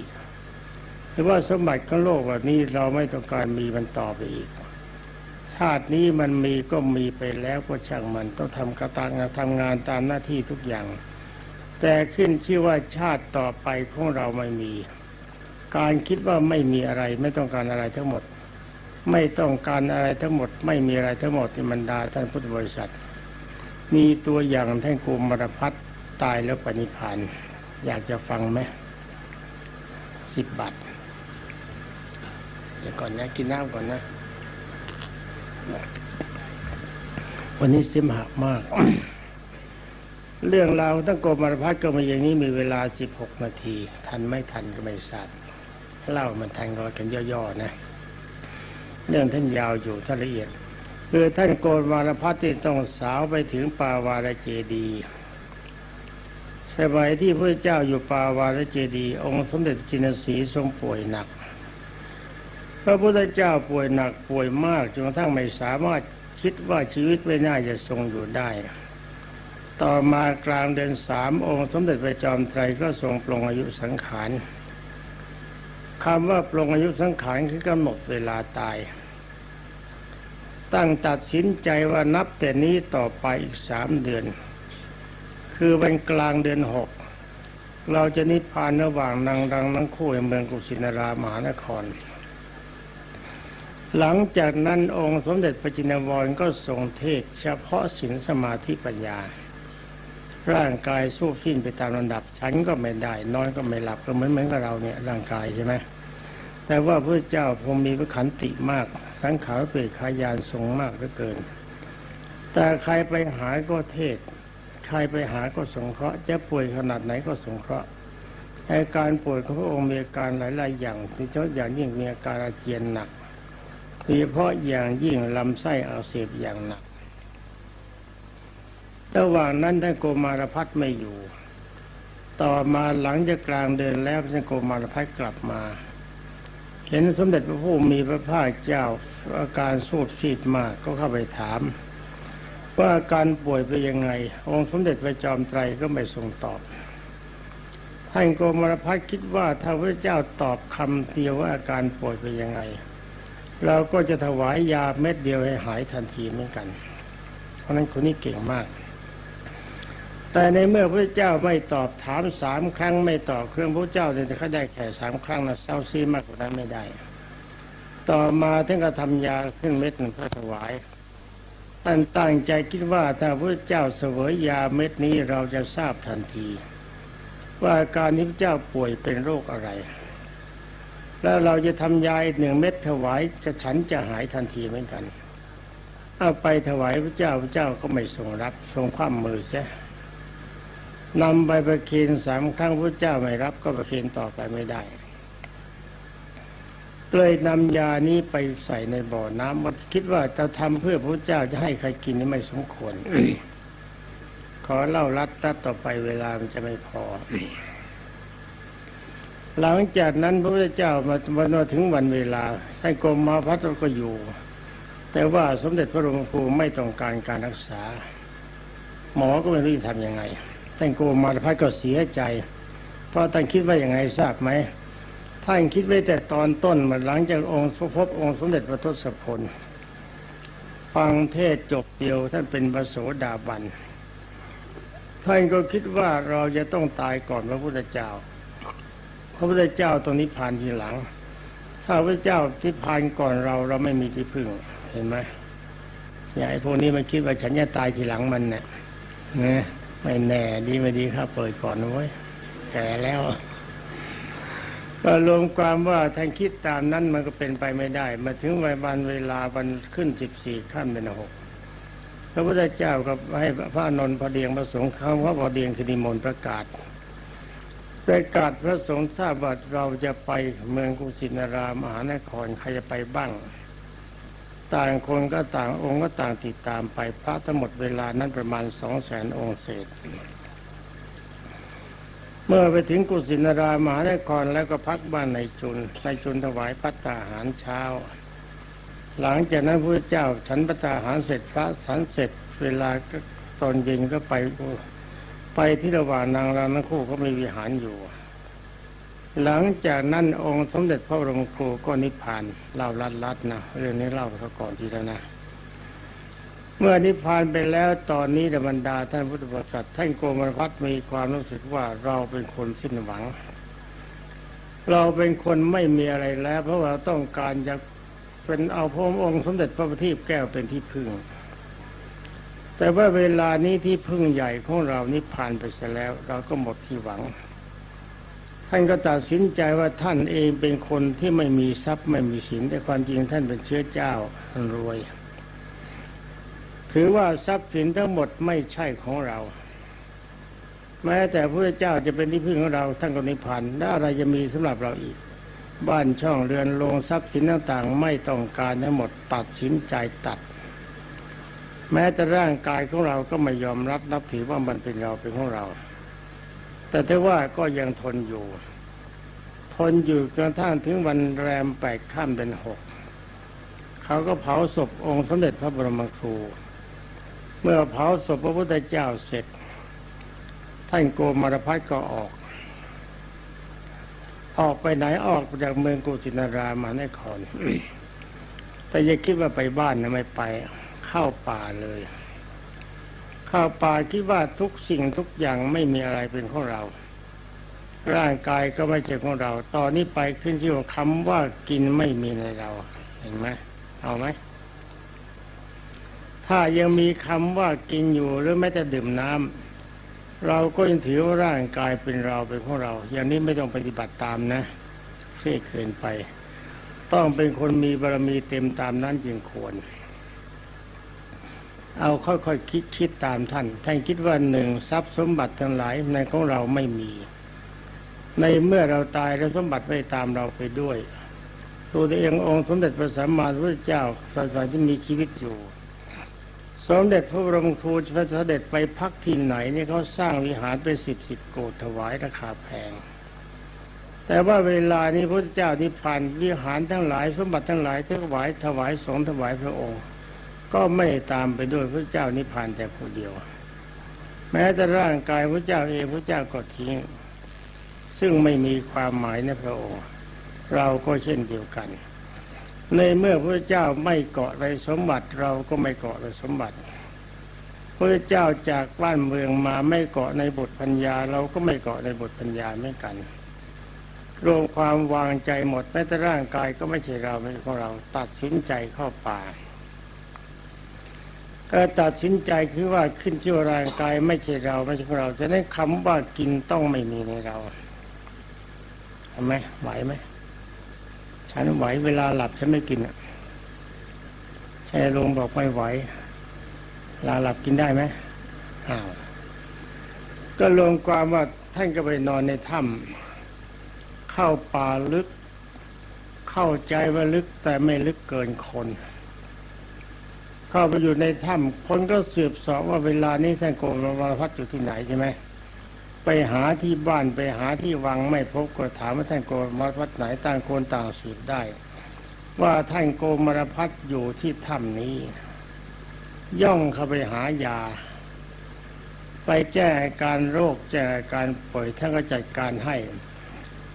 Speaker 1: หรือว่าสมบัติของโลกแบบนี้เราไม่ต้องการมีมันต่อไปอีกชาตินี้มันมีก็มีไปแล้วก็ช่างมันต้องทำกระตังทำงานตามหน้าที่ทุกอย่าง แต่ขึ้นชื่อว่าชาติต่อไปของเราไม่มี การคิดว่าไม่มีอะไร ไม่ต้องการอะไรทั้งหมด ไม่ต้องการอะไรทั้งหมด ไม่มีอะไรทั้งหมดที่บรรดาท่านพุทธบริษัท มีตัวอย่างท่านกุมารพัฒน์ตายแล้วปณิพานอยากจะฟังไหมสิบบาทเดี๋ยวก่อนนะกินน้ำก่อนนะ วันนี้เสมหะมาก เรื่องราวตั้งโกมารพัฒก็มาอย่างนี้มีเวลาสิบหกนาที ทันไม่ทันก็ไม่ทราบเล่ามันทันก็กันย่อๆนะ เรื่องท่านยาวอยู่ท่านละเอียด คือท่านโกนวารพัฒน์ที่ต้องสาวไปถึงปาวาระเจดีสมัยที่พระเจ้าอยู่ปาวาระเจดีองค์สมเด็จจินสีทรงป่วยหนัก พระพุทธเจ้าป่วยหนักป่วยมากจนกระทั่งไม่สามารถคิดว่าชีวิตไม่น่าจะทรงอยู่ได้ ต่อมากลางเดือนสามองค์สมเด็จพระจอมไตรก็ทรงปลงอายุสังขารคำว่าปลงอายุสังขารคือกำหนดเวลาตาย ตั้งตัดสินใจว่านับแต่นี้ต่อไปอีกสามเดือน คือวันกลางเดือนหกเราจะนิพพานระหว่างนางรังนังคู่เมืองกุสินารามหานคร หลังจากนั้นองค์สมเด็จพระจินวรก็ทรงเทศเฉพาะศีลสมาธิปัญญา ร่างกายสู้สิ้นไปตามลำดับฉันก็ไม่ได้นอนก็ไม่หลับก็เหมือนเหมือนกับเราเนี่ยร่างกายใช่ไหมแต่ว่าพระเจ้าคงมีพระขันติมาก สังขารเปรตขายานทรงมากเหลือเกิน แต่ใครไปหาก็เทศ ใครไปหาก็สงเคราะห์ จะป่วยขนาดไหนก็สงเคราะห์อาการป่วยของพระองค์มีอาการหลาย ๆ อย่างโดยเฉพาะอย่างยิ่งมีอาการอาเจียนหนักโดยเฉพาะอย่างยิ่งลำไส้อักเสบอย่างหนักระหว่างนั้นท่านโกมารพัฒไม่อยู่ ต่อมาหลังจากกลางเดือนแล้วท่านโกมารพัฒกลับมา เห็นสมเด็จพระผู้มีพระภาคเจ้าอาการสูบซีดมากก็เข้าไปถาม ว่าอาการป่วยเป็นยังไง องค์สมเด็จพระจอมไตรก็ไม่ทรงตอบท่านโกมารพัฒคิดว่าถ้าพระเจ้าตอบคำเดียวว่าอาการป่วยเป็นยังไง เราก็จะถวายยาเม็ดเดียวให้หายทันทีเหมือนกัน เพราะนั้นคนนี้เก่งมาก แต่ในเมื่อพระเจ้าไม่ตอบถามสามครั้งไม่ตอบเครื่องพระเจ้าเนี่ยจะเขาได้แค่สามครั้งนะเศร้าซีมากกว่านั้นไม่ได้ ต่อมาท่านก็ทำยาขึ้นเม็ดหนึ่งเพื่อถวายท่านตั้งใจคิดว่าถ้าพระเจ้าเสวยยาเม็ดนี้เราจะทราบทันที ว่าอาการที่พระเจ้าป่วยเป็นโรคอะไร แล้วเราจะทำยาอีกหนึ่งเม็ดถวายจะฉันจะหายทันทีเหมือนกันเอาไปถวายพระเจ้าพระเจ้าก็ไม่ทรงรับทรงคว่ำมือเสีย นำไปประเคนสามครั้งพระเจ้าไม่รับก็ประเคนต่อไปไม่ได้เลยนำยานี้ไปใส่ในบ่อน้ำมันคิดว่าจะทำเพื่อพระเจ้าจะให้ใครกินนี่ไม่สมควร ขอเล่ารัดตัดต่อไปเวลามันจะไม่พอ หลังจากนั้นพระพุทธเจ้ามามาถึงวันเวลาท่านกรมมาพัฒก็อยู่ แต่ว่าสมเด็จพระองค์ครูไม่ต้องการการรักษา หมอก็ไม่รู้จะทำยังไง ท่านโกมารพัฒก็เสียใจ เพราะท่านคิดว่าอย่างไงทราบไหมท่านคิดไว้แต่ตอนต้นมาหลังจากองค์พบองค์สมเด็จพระทศพลฟังเทศจบเดียวท่านเป็นพระโสดาบันท่านก็คิดว่าเราจะต้องตายก่อนพระพุทธเจ้า พระพุทธเจ้าตรงนี้ผ่านทีหลัง ถ้าพระเจ้าที่ผ่านก่อนเราเราไม่มีที่พึ่งเห็นไหมอย่างไอ้พวกนี้มันคิดว่าฉันจะตายทีหลังมันเนี่ยนะ ไม่แน่ ดีไม่ดีครับเปิดก่อนนะเว้ยแก่แล้ว ก็รวมความว่าท่านคิดตามนั้นมันก็เป็นไปไม่ได้ มาถึงวันเวลาวันขึ้นสิบสี่ข้ามเดือนหกพระพุทธเจ้าก็ให้พระนนท์พระเดียงพระสงฆ์เขาพระพระเดียงคือนิมนต์ประกาศ ประกาศพระสงฆ์ทราบว่าเราจะไปเมืองกุสินารามหานครใครจะไปบ้าง ต่างคนก็ต่างองค์ก็ต่างติดตามไปพระทั้งหมดเวลานั้นประมาณสองแสนองค์เศษ เมื่อไปถึงกุสินารามหานครแล้วก็พักบ้านในจุนในจุนถวายพัตตาหารเช้า หลังจากนั้นพระเจ้าฉันพัตตาหารเสร็จพระสันเสร็จเวลาก็ตอนเย็นก็ไปไปที่ระหว่างนางรามทั้งคู่ก็มีวิหารอยู่ หลังจากนั้นองค์สมเด็จพระบรมครูก็นิพพานเล่าลัดลัดนะเรื่องนี้เล่าเขาก่อนทีแล้วนะ เมื่อนิพพานไปแล้วตอนนี้ธรรมดาท่านพุทธบริษัทท่านโกมารพัฒมีความรู้สึกว่าเราเป็นคนสิ้นหวัง เราเป็นคนไม่มีอะไรแล้ว เพราะว่าเราต้องการจะเป็นเอาพระองค์สมเด็จพระบัณฑิตแก้วเป็นที่พึ่ง แต่ว่าเวลานี้ที่พึ่งใหญ่ของเรานิพพานไปเสียแล้ว เราก็หมดที่หวัง ท่านก็ตัดสินใจว่าท่านเองเป็นคนที่ไม่มีทรัพย์ไม่มีสินแต่ความจริงท่านเป็นเชื้อเจ้าท่านรวย ถือว่าทรัพย์สินทั้งหมดไม่ใช่ของเรา แม้แต่พระเจ้าจะเป็นที่พึ่งของเราท่านก็นิพพานแล้วอะไรจะมีสำหรับเราอีก บ้านช่องเรือนโรงทรัพย์สินต่างๆ ไม่ต้องการทั้งหมดตัดสินใจตัด แม้แต่ร่างกายของเราก็ไม่ยอมรับนับถือว่ามันเป็นเราเป็นของเรา แต่ถ้าว่าก็ยังทนอยู่ ทนอยู่จนกระทั่งถึงวันแรมแปดข้ามเดือนหกเขาก็เผาศพองค์สมเด็จพระบรมครู เมื่อเผาศพพระพุทธเจ้าเสร็จ ท่านโกมารพัฒก็ออก ออกไปไหนออกจากเมืองกุสินารามาในครแต่อย่าคิดว่าไปบ้านนะไม่ไป เข้าป่าเลย เข้าป่าคิดว่าทุกสิ่งทุกอย่างไม่มีอะไรเป็นของเรา ร่างกายก็ไม่ใช่ของเรา ตอนนี้ไปขึ้นที่ว่าคำว่ากินไม่มีในเรา เห็นไหมเอาไหมถ้ายังมีคำว่ากินอยู่หรือแม้แต่ดื่มน้ำเราก็ยังถือว่าร่างกายเป็นเราเป็นของเรา อย่างนี้ไม่ต้องปฏิบัติตามนะเครียดเกินไป ต้องเป็นคนมีบารมีเต็มตามนั้นจึงควร เอาค่อยๆคิดคิดตามท่านท่านคิดว่าหนึ่งทรัพย์สมบัติทั้งหลายในของเราไม่มี ในเมื่อเราตายแล้วสมบัติไม่ตามเราไปด้วย ตัวเององค์สมเด็จพระสัมมาสัมพุทธเจ้าสัสที่มีชีวิตอยู่ สมเด็จพระบรมครูพระเสด็จไปพักที่ไหนนี่เขาสร้างวิหารเป็นสิบสิบโกดถวายราคาแพงแต่ว่าเวลานี้พระเจ้าที่ผ่านวิหารทั้งหลาย สมบัติทั้งหลายถวายถวายสงถวายพระองค์ ก็ไม่ตามไปด้วยพระเจ้านิพพานแต่ผู้เดียว แม้แต่ร่างกายพระเจ้าเองพระเจ้าก็ทิ้ง ซึ่งไม่มีความหมายในพระองค์ เราก็เช่นเดียวกัน ในเมื่อพระเจ้าไม่เกาะในสมบัติเราก็ไม่เกาะในสมบัติพระเจ้าจากบ้านเมืองมาไม่เกาะในบทปัญญา เราก็ไม่เกาะในบทปัญญาเหมือนกันรวมความวางใจหมดแม้แต่ร่างกายก็ไม่ใช่เราไม่ของเราตัดสินใจเข้าป่า ตัดสินใจคือว่าขึ้นชื่อร่างกายไม่ใช่เราไม่ใช่ของเราจะนั้นคำว่ากินต้องไม่มีในเราทำไหมไหวไหมฉันไหวเวลาหลับฉันไม่กินอะชายลงบอกไม่ไหวเวลาหลับกินได้ไหมอ้าวก็ลงความว่าท่านก็ไปนอนในถ้ำเข้าป่าลึก เข้าใจว่าลึกแต่ไม่ลึกเกินคน เข้าไปอยู่ในถ้ำคนก็สืบสอบว่าเวลานี้ท่านโกมารพัฒอยู่ที่ไหนใช่ไหมไปหาที่บ้านไปหาที่วังไม่พบก็ถามว่าท่านโกมารพัฒไหนต่างคนต่างสืบได้ ว่าท่านโกมารพัฒอยู่ที่ถ้ำนี้ ย่องเข้าไปหายา ไปแจ้งการโรคแจ้งการป่วยท่านก็จัดการให้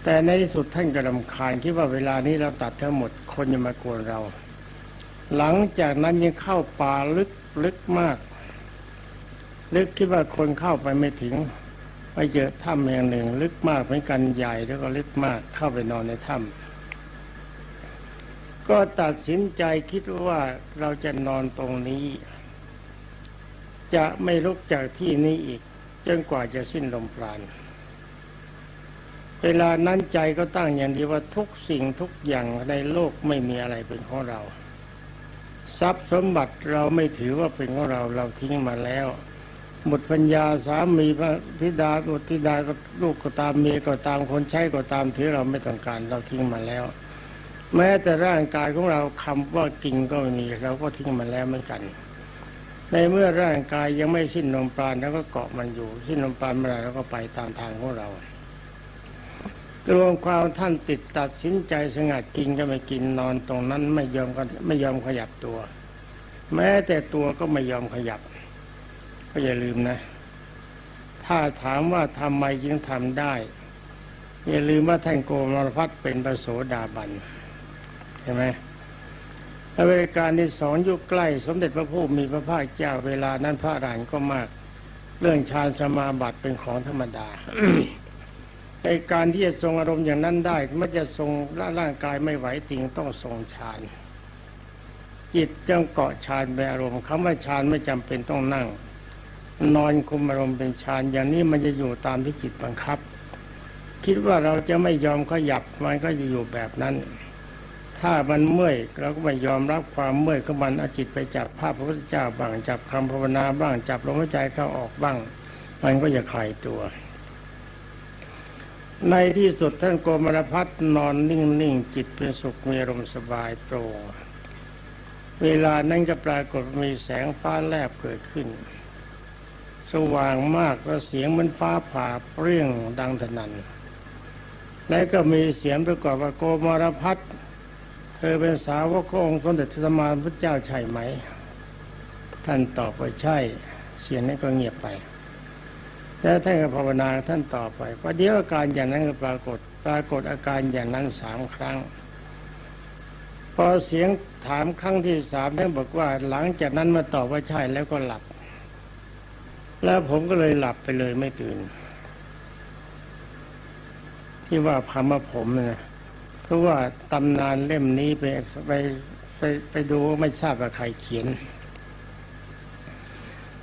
Speaker 1: แต่ในที่สุดท่านก็รำคาญคิดว่าเวลานี้เราตัดทั้งหมดคนจะมากวนเรา หลังจากนั้นยังเข้าป่าลึกลึกมาก ลึกคิดว่าคนเข้าไปไม่ถึงไปเจอถ้ำแห่งหนึ่ง ลึกมากเหมือนกันใหญ่แล้วก็ลึกมากเข้าไปนอนในถ้ำก็ตัดสินใจคิดว่าเราจะนอนตรงนี้ จะไม่ลุกจากที่นี้อีกจนกว่าจะสิ้นลมปราณเวลานั้นใจก็ตั้งอย่างดีว่าทุกสิ่งทุกอย่างในโลกไม่มีอะไรเป็นของเรา ทรัพย์สมบัติเราไม่ถือว่าเป็นของเราเราทิ้งมาแล้วหมดปัญญาสามีพระธิดาบุตรธิดาก็ลูกก็ตามเมียก็ตามคนใช้ก็ตามถือเราไม่ต้องการเราทิ้งมาแล้ว แม้แต่ร่างกายของเราคำว่ากินก็ไม่มีเราก็ทิ้งมาแล้วเหมือนกัน ในเมื่อร่างกายยังไม่สิ้นลมปราณแล้วก็เกาะมันอยู่ สิ้นลมปราณเมื่อไหรเราก็ไปตามทางของเรา รวมความท่านติดตัดสินใจสงัดกินก็ไม่กินนอนตรงนั้นไม่ยอมก็ไม่ยอมขยับตัว แม้แต่ตัวก็ไม่ยอมขยับ ก็อย่าลืมนะ ถ้าถามว่าทำไมจึงทำได้ อย่าลืมว่าท่านโกมารพัฒเป็นประโสดาบันใช่ไหมและเวลาการที่สอนอยู่ใกล้ สมเด็จพระผู้มีพระภาคเจ้าเวลานั้นพระอรหันต์ก็มาก เรื่องฌานสมาบัติเป็นของธรรมดา ในการที่จะทรงอารมณ์อย่างนั้นได้มันจะทรงร่างกายไม่ไหวติงต้องทรงฌานจิตจงเกาะฌานเป็นอารมณ์คำว่าฌานไม่จำเป็นต้องนั่ง นอนคุมอารมณ์เป็นฌานอย่างนี้มันจะอยู่ตามที่จิตบังคับ คิดว่าเราจะไม่ยอมขยับมันก็จะอยู่แบบนั้น ถ้ามันเมื่อยเราก็ไม่ยอมรับความเมื่อยของมันเอาจิตไปจับภาพพระพุทธเจ้าบ้างจับคำภาวนาบ้างจับลมหายใจเข้าออกบ้าง มันก็จะคลายตัว ในที่สุดท่านโกมารพัฒนอนนิ่งๆ จิตเป็นสุขมีอารมณ์สบายโปร่งเวลานั้นก็ปรากฏมีแสงฟ้าแลบเกิดขึ้น สว่างมากแล้วเสียงมันฟ้าผ่าเปรี้ยงดังถนันและก็มีเสียงประกอบว่าโกมารพัฒเธอเป็นสาวกขององค์สมเด็จพระสัมมาสัมพุทธเจ้าใช่ไหม ท่านตอบว่าใช่ เสียงนั้นก็เงียบไป แล้วท่านก็ภาวนาท่านต่อไปประเดี๋ยวอาการอย่างนั้นก็ปรากฏ ปรากฏอาการอย่างนั้นสามครั้ง พอเสียงถามครั้งที่สามท่านบอกว่า หลังจากนั้นมาตอบว่าใช่แล้วก็หลับ แล้วผมก็เลยหลับไปเลยไม่ตื่น ที่ว่าคำว่าผมเนะเพราะว่าตำนานเล่มนี้ไปไปไปไปดูไม่ทราบว่าใครเขียน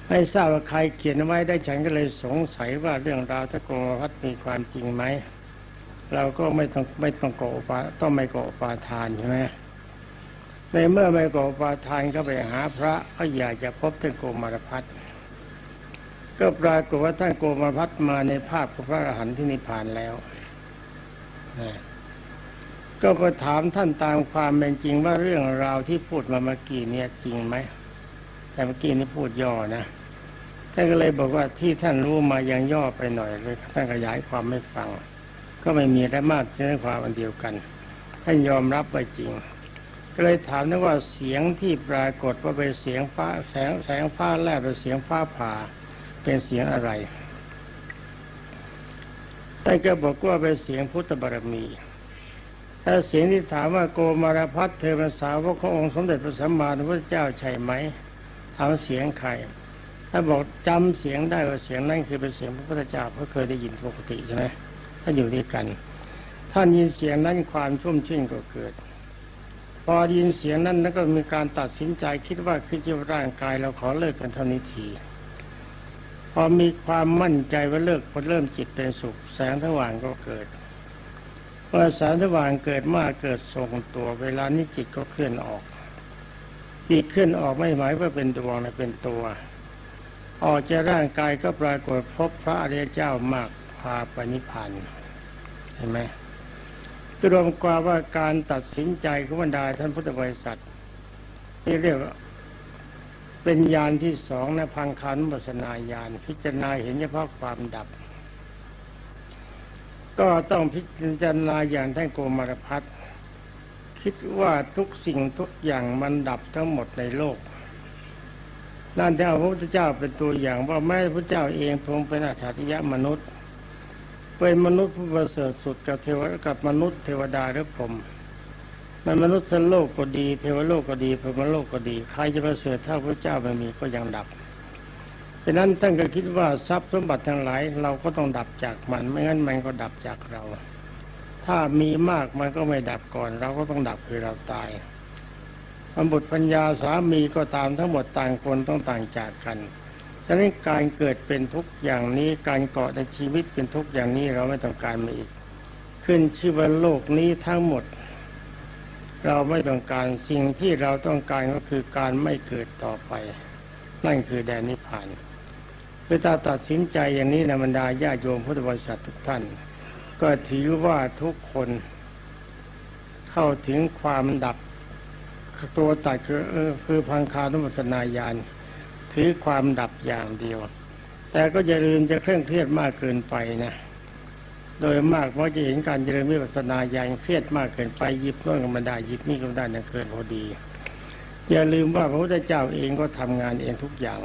Speaker 1: ไม่ทราบว่าใครเขียนไว้ได้ฉันก็เลยสงสัยว่าเรื่องราวทะโกวัดมีความจริงไหมเราก็ไม่ต้องไม่ต้องโกปาต้องไม่โกปาทานใช่ไหมในเมื่อไม่โกปาทานก็ไปหาพระก็อยากจะพบท่านโกมารพัฒน์ก็ปรากฏว่าท่านโกมารพัฒน์มาในภาพของพระอรหันต์ที่นิพพานแล้วก็ไปถามท่านตามความเป็นจริงว่าเรื่องราวที่พูดมาเมื่อกี้เนี่ยจริงไหม แต่เมื่อกี้นี่พูดย่อนะท่านก็เลยบอกว่าที่ท่านรู้มายังย่อไปหน่อยเลยท่านขยายความไม่ฟัง ก็ไม่มีอะไรมากเนื้อความอันเดียวกันท่านยอมรับว่าจริง ก็เลยถามนะว่าเสียงที่ปรากฏว่าเป็นเสียงฟ้าแสงแสงฟ้าแลบเป็นเสียงฟ้าผ่าเป็นเสียงอะไรท่านก็บอกว่าเป็นเสียงพุทธบารมีถ้าเสียงที่ถามว่าโกมารพัฒเธอเป็นสาวกขององค์สมเด็จพระสัมมาสัมพุทธเจ้าใช่ไหม ถามเสียงใครถ้าบอกจำเสียงได้ว่าเสียงนั่นคือเป็นเสียงพระพุทธเจ้าเพราะเคยได้ยินปกติใช่ไหมท่าอยู่ด้วยกัน ท่านยินเสียงนั้นความชุ่มชื่นก็เกิด พอได้ยินเสียงนั้นแล้วก็มีการตัดสินใจคิดว่าขึ้นที่ร่างกายเราขอเลิกกันเท่านี้ทีพอมีความมั่นใจว่าเลิกพอเริ่มจิตเป็นสุข แสงสว่างก็เกิดเมื่อแสงสว่างเกิดมากเกิดทรงตัวเวลานี้จิตก็เคลื่อนออก จิตเคลื่อนออกไม่หมายว่าเป็นดวงนะเป็นตัว ออกจากร่างกายก็ปรากฏพบพระอริยเจ้ามากพาปนิพพานเห็นไหมรวมความว่าการตัดสินใจของบรรดาท่านพุทธบริษัทที่เรียกว่าเป็นญาณที่สองนะพังคันบัสนาญาณพิจารณาเห็นเฉพาะความดับ ก็ต้องพิจารณาอย่างท่านโกมารพัฒน์ คิดว่าทุกสิ่งทุกอย่างมันดับทั้งหมดในโลกนั่นที่เอาพระพุทธเจ้าเป็นตัวอย่างว่าแม้พระเจ้าเองทรงเป็นอาชาติยะมนุษย์ เป็นมนุษย์ผู้ประเสริฐสุดกับเทวกับมนุษย์เทวดาหรือพรหมมันมนุษย์สโลกก็ดีเทวโลกก็ดีพรหมโลกก็ดีใครจะประเสริฐเท่าพระเจ้าไม่มีก็ยังดับดังนั้นท่านก็คิดว่าทรัพย์สมบัติทั้งหลายเราก็ต้องดับจากมัน ไม่งั้นมันก็ดับจากเรา ถ้ามีมากมันก็ไม่ดับก่อน เราก็ต้องดับคือเราตายบุตรปัญญาสามีก็ตามทั้งหมดต่างคนต้องต่างจากกันดังนั้นการเกิดเป็นทุกอย่างนี้การเกาะในชีวิตเป็นทุกอย่างนี้เราไม่ต้องการมาอีก ขึ้นชื่อว่าโลกนี้ทั้งหมด เราไม่ต้องการสิ่งที่เราต้องการก็คือการไม่เกิดต่อไป นั่นคือแดนนิพพานเวลาตัดสินใจอย่างนี้นะบรรดาญาโยมพุทธบริษัททุกท่าน ก็ถือว่าทุกคนเข้าถึงความดับ ตัวตัดคือคือพังคานุปัสนาญาณถือความดับอย่างเดียว แต่ก็อย่าลืมจะเคร่งเครียดมากเกินไปนะโดยมากเพราะจะเห็นการเจริญวิปัสนาญาณเครียดมากเกินไปหยิบโน่นก็ไม่ได้หยิบนี่ก็ไม่ได้นะเกินพอดี อย่าลืมว่าพระพุทธเจ้าเองก็ทำงานเองทุกอย่าง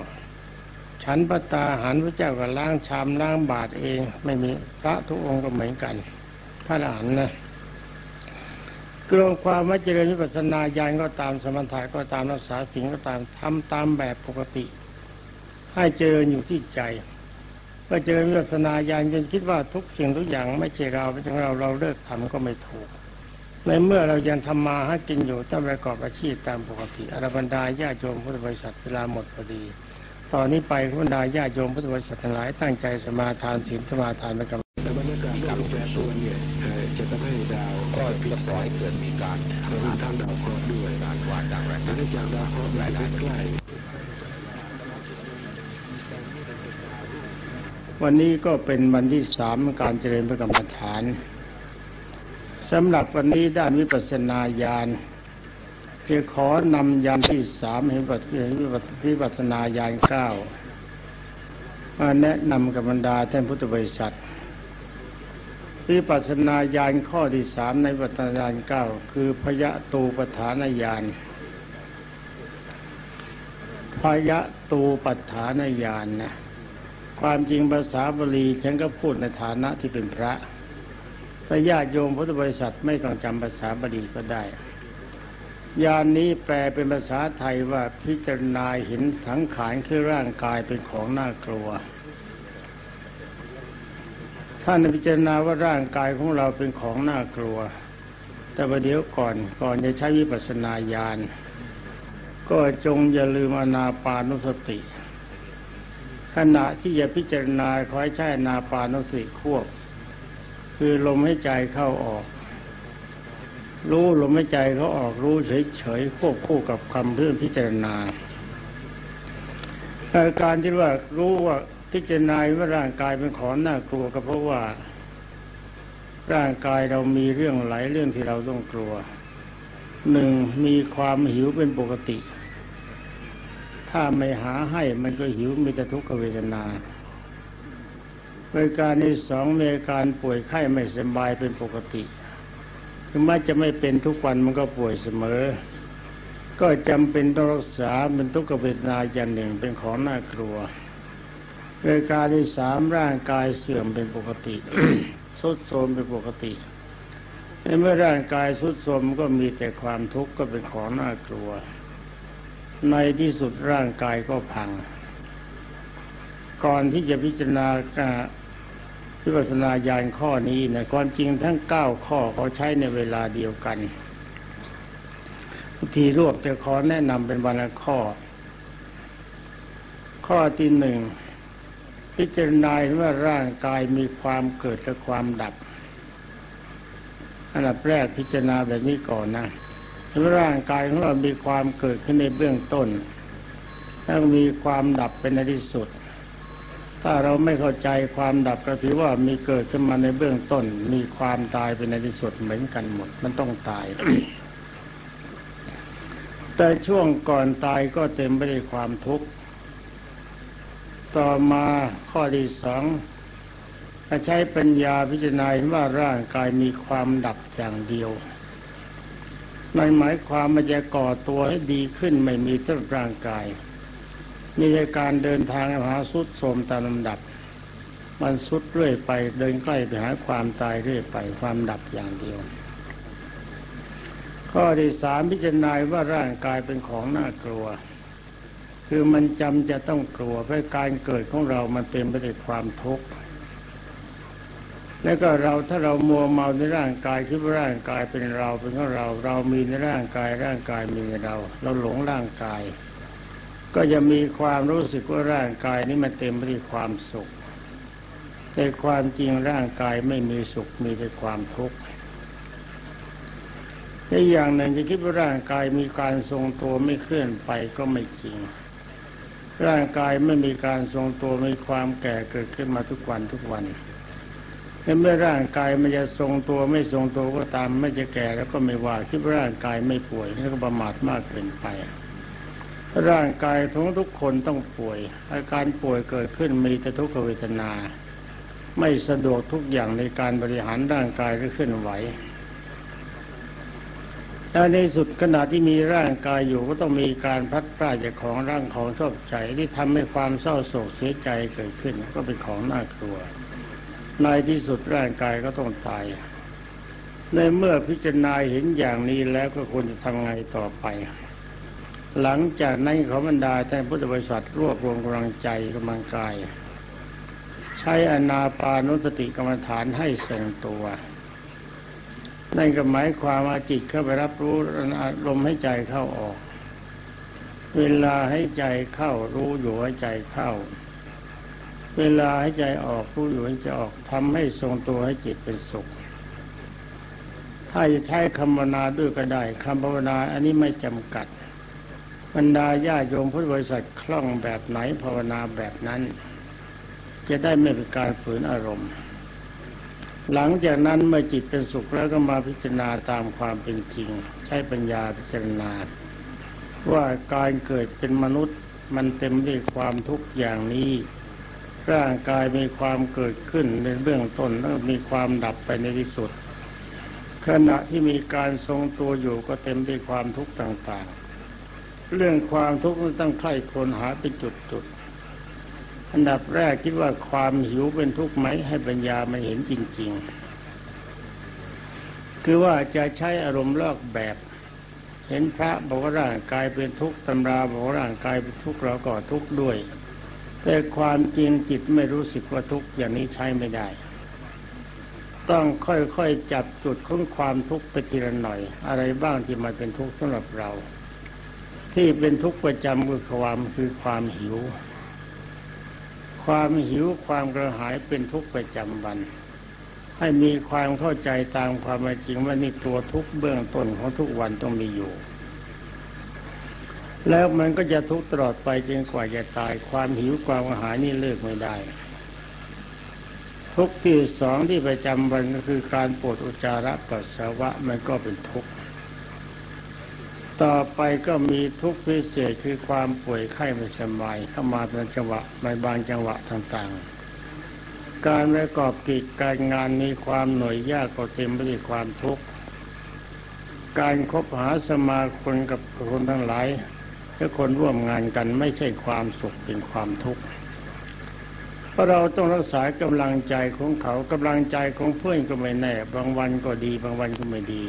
Speaker 1: ฉันปตาหารพระเจ้าก็ล้างชามล้างบาตรเอง ไม่มีพระทุกองค์ก็เหมือนกัน พระอรหันต์นะกรวมความว่าเจริญวิปัสสนาญาณก็ตามสมถะก็ตามรักษาสิ่งก็ตามทำตามแบบปกติ ให้เจริญอยู่ที่ใจเมื่อเจริญวิปัสสนาญาณจนคิดว่าทุกสิ่งทุกอย่างไม่ใช่เราเป็นของเราเราเลิกทำก็ไม่ถูกในเมื่อเรายังทำมาหากินอยู่ต้องประกอบอาชีพตามปกติอรบรรดาญาโยมพุทธบริษัทเวลาหมดพอดี ตอนนี้ไปบรรดาญาโยมพุทธบริษัททั้งหลายตั้งใจสมาทานศีลสมาทานไปกับ
Speaker 2: แต่บรรยากาศการแปรปรวนเนี่ยจะทำให้ดาว
Speaker 3: ก็จะปล่อยเกิดมีการ
Speaker 2: รวมทั้งดาวเคราะห์ด้วย
Speaker 3: การวาดจากแรง
Speaker 2: เนื่องจากดาวเคราะห์อยู่ใกล้
Speaker 1: วันนี้ก็เป็นวันที่สามการเจริญพระกรรมฐานสำหรับวันนี้ด้านวิปัสสนาญาณ จะขอนำญาณที่สามให้วิปัสสนาญาณเก้ามาแนะนำกับบรรดาท่านพุทธบริษัทวิปัสนาญาณข้อที่สามในวิปัสสนาญาณเก้าคือพยะตูปฐานญาณพยะตูปฐานญาณนะความจริงภาษาบาลีฉันก็พูดในฐานะที่เป็นพระแต่ญาติโยมพุทธบริษัทไม่ต้องจำภาษาบาลีก็ได้ ยานนี้แปลเป็นภาษาไทยว่าพิจารณาเห็นสังขารคือร่างกายเป็นของน่ากลัว ท่านพิจารณาว่าร่างกายของเราเป็นของน่ากลัว แต่ประเดี๋ยวก่อนก่อนจะใช้วิปัสสนาญาณก็จงอย่าลืมอนาปานุสติ ขณะที่จะพิจารณาขอให้ใช้อนาปานุสติควบ คือลมให้ใจเข้าออก รู้ลมหายใจเขาออกรู้เฉยๆควบคู่กับคำเพื่อพิจารณาอาการที่ว่ารู้ว่าพิจารณาว่าร่างกายเป็นของน่ากลัวก็เพราะว่า ร่างกายเรามีเรื่องหลายเรื่องที่เราต้องกลัวหนึ่งมีความหิวเป็นปกติ ถ้าไม่หาให้มันก็หิวมีแต่ทุกขเวทนาเมื่อการที่สองมีอการป่วยไข้ไม่สบายเป็นปกติ ถึงแม้จะไม่เป็นทุกวันมันก็ป่วยเสมอ ก็จำเป็นต้องรักษาเป็นทุกขเวทนาอย่างหนึ่งเป็นของน่ากลัวเมื่อการที่สามร่างกายเสื่อมเป็นปกติสุดโทรมเป็นปกติในเมื่อร่างกายสุดโทรมก็มีแต่ความทุกข์ก็เป็นของน่ากลัว ในที่สุดร่างกายก็พัง ก่อนที่จะพิจารณา วิปัสสนาญาณข้อนี้นะความจริงทั้งเก้าข้อเขาใช้ในเวลาเดียวกันทีรวบจะขอแนะนำเป็นวันละข้อ ข้อที่หนึ่งพิจารณาว่าร่างกายมีความเกิดและความดับอันดับแรกพิจารณาแบบนี้ก่อนนะว่าร่างกายของเรามีความเกิดขึ้นในเบื้องต้นแล้วมีความดับเป็นในที่สุด ถ้าเราไม่เข้าใจความดับก็ถือว่ามีเกิดขึ้นมาในเบื้องต้น มีความตายเป็นในที่สุดเหมือนกันหมด มันต้องตาย แต่ช่วงก่อนตายก็เต็มไปด้วยความทุกข์ต่อมาข้อที่สองใช้ปัญญาพิจารณาว่าร่างกายมีความดับอย่างเดียวนั่นหมายความมันจะก่อตัวให้ดีขึ้นไม่มีทั้งร่างกาย มีการเดินทางหาสุดโทมตามลำดับ มันสุดเรื่อยไปเดินใกล้ไปหาความตายเรื่อยไปความดับอย่างเดียว ข้อที่สามพิจารณาว่าร่างกายเป็นของน่ากลัว คือมันจำจะต้องกลัวเพราะการเกิดของเรามันเต็มไปด้วยความทุกข์แล้วก็เราถ้าเรามัวเมาในร่างกายคิดว่าร่างกายเป็นเราเป็นของเรา เรามีในร่างกายร่างกายมีเรา เราหลงร่างกาย ก็จะมีความรู้สึกว่าร่างกายนี้มันเต็มไปด้วยความสุข แต่ความจริงร่างกายไม่มีสุขมีแต่ความทุกข์ในอย่างหนึ่งจะคิดว่าร่างกายมีการทรงตัวไม่เคลื่อนไปก็ไม่จริง ร่างกายไม่มีการทรงตัวมีความแก่เกิดขึ้นมาทุกวันทุกวันเมื่อร่างกายมันจะทรงตัวไม่ทรงตัวก็ตามไม่จะแก่แล้วก็ไม่ว่าคิดว่าร่างกายไม่ป่วยนี่ก็ประมาทมากเกินไป ร่างกายทั้งทุกคนต้องป่วย อาการป่วยเกิดขึ้นมีแต่ทุกขเวทนา ไม่สะดวกทุกอย่างในการบริหารร่างกายหรือเคลื่อนไหวและในสุดขณะที่มีร่างกายอยู่ก็ต้องมีการพัดพลาดจากของร่างของชอบใจที่ทำให้ความเศร้าโศกเสียใจเกิดขึ้นก็เป็นของน่ากลัว ในที่สุดร่างกายก็ต้องตาย ในเมื่อพิจารณาเห็นอย่างนี้แล้วก็ควรจะทำไงต่อไป หลังจากนั้นขอบรรดาท่านพุทธบริษัทรวบรวมกำลังใจกำลังกาย ใช้อนาปานุสติกรรมฐานให้ทรงตัวนั่นก็หมายความว่าจิตเข้าไปรับรู้ลมณ์ให้ใจเข้าออก เวลาให้ใจเข้ารู้อยู่ให้ใจเข้า เวลาให้ใจออกผู้อยู่ให้ใจออกทำให้ทรงตัวให้จิตเป็นสุข ถ้าจะใช้คำภาวนาด้วยก็ได้คำภาวนาอันนี้ไม่จำกัด บรรดาญาโยมพุทธบริษัทคล่องแบบไหนภาวนาแบบนั้น จะได้ไม่เป็นการฝืนอารมณ์ หลังจากนั้นเมื่อจิตเป็นสุขแล้วก็มาพิจารณาตามความเป็นจริง ใช้ปัญญาพิจารณา ว่าการเกิดเป็นมนุษย์มันเต็มด้วยความทุกข์อย่างนี้ร่างกายมีความเกิดขึ้นในเบื้องต้นแล้วมีความดับไปในที่สุด ขณะที่มีการทรงตัวอยู่ก็เต็มด้วยความทุกข์ต่างๆ เรื่องความทุกข์ต้องใคร่คนหาเป็นจุดๆ อันดับแรกคิดว่าความหิวเป็นทุกข์ไหมให้ปัญญามันเห็นจริง ๆ คือว่าจะใช้อารมณ์ลอกแบบ เห็นพระบอกว่าร่างกายเป็นทุกข์ตำราบอกว่าร่างกายเป็นทุกข์เราก็ทุกข์ด้วย แต่ความจริงจิตไม่รู้สึกว่าทุกข์อย่างนี้ใช้ไม่ได้ต้องค่อยๆจับจุดของความทุกข์ไปทีละหน่อย อะไรบ้างที่มันเป็นทุกข์สำหรับเรา ที่เป็นทุกข์ประจำคือความคือความหิว ความหิวความกระหายเป็นทุกข์ประจำวัน ให้มีความเข้าใจตามความจริงว่านี่ตัวทุกข์เบื้องต้นของทุกวันต้องมีอยู่ แล้วมันก็จะทุกข์ตลอดไปจนกว่าจะตาย ความหิวความกระหายนี่เลิกไม่ได้ทุกข์ที่สองที่ประจำวันก็คือการปวดอุจจาระปัสสาวะมันก็เป็นทุกข์ ต่อไปก็มีทุกพิเศษคือความป่วยไข้ไม่สบายเข้ามาเป็นจังหวะในบางจังหวะต่างๆ การประกอบกิจการงานมีความหน่วยยากก็เต็มไปด้วยความทุกข์การคบหาสมาคมกับคนทั้งหลายและคนร่วมงานกันไม่ใช่ความสุขเป็นความทุกข์เพราะเราต้องรักษากำลังใจของเขากำลังใจของเพื่อนก็ไม่แน่ บางวันก็ดี บางวันก็ไม่ดี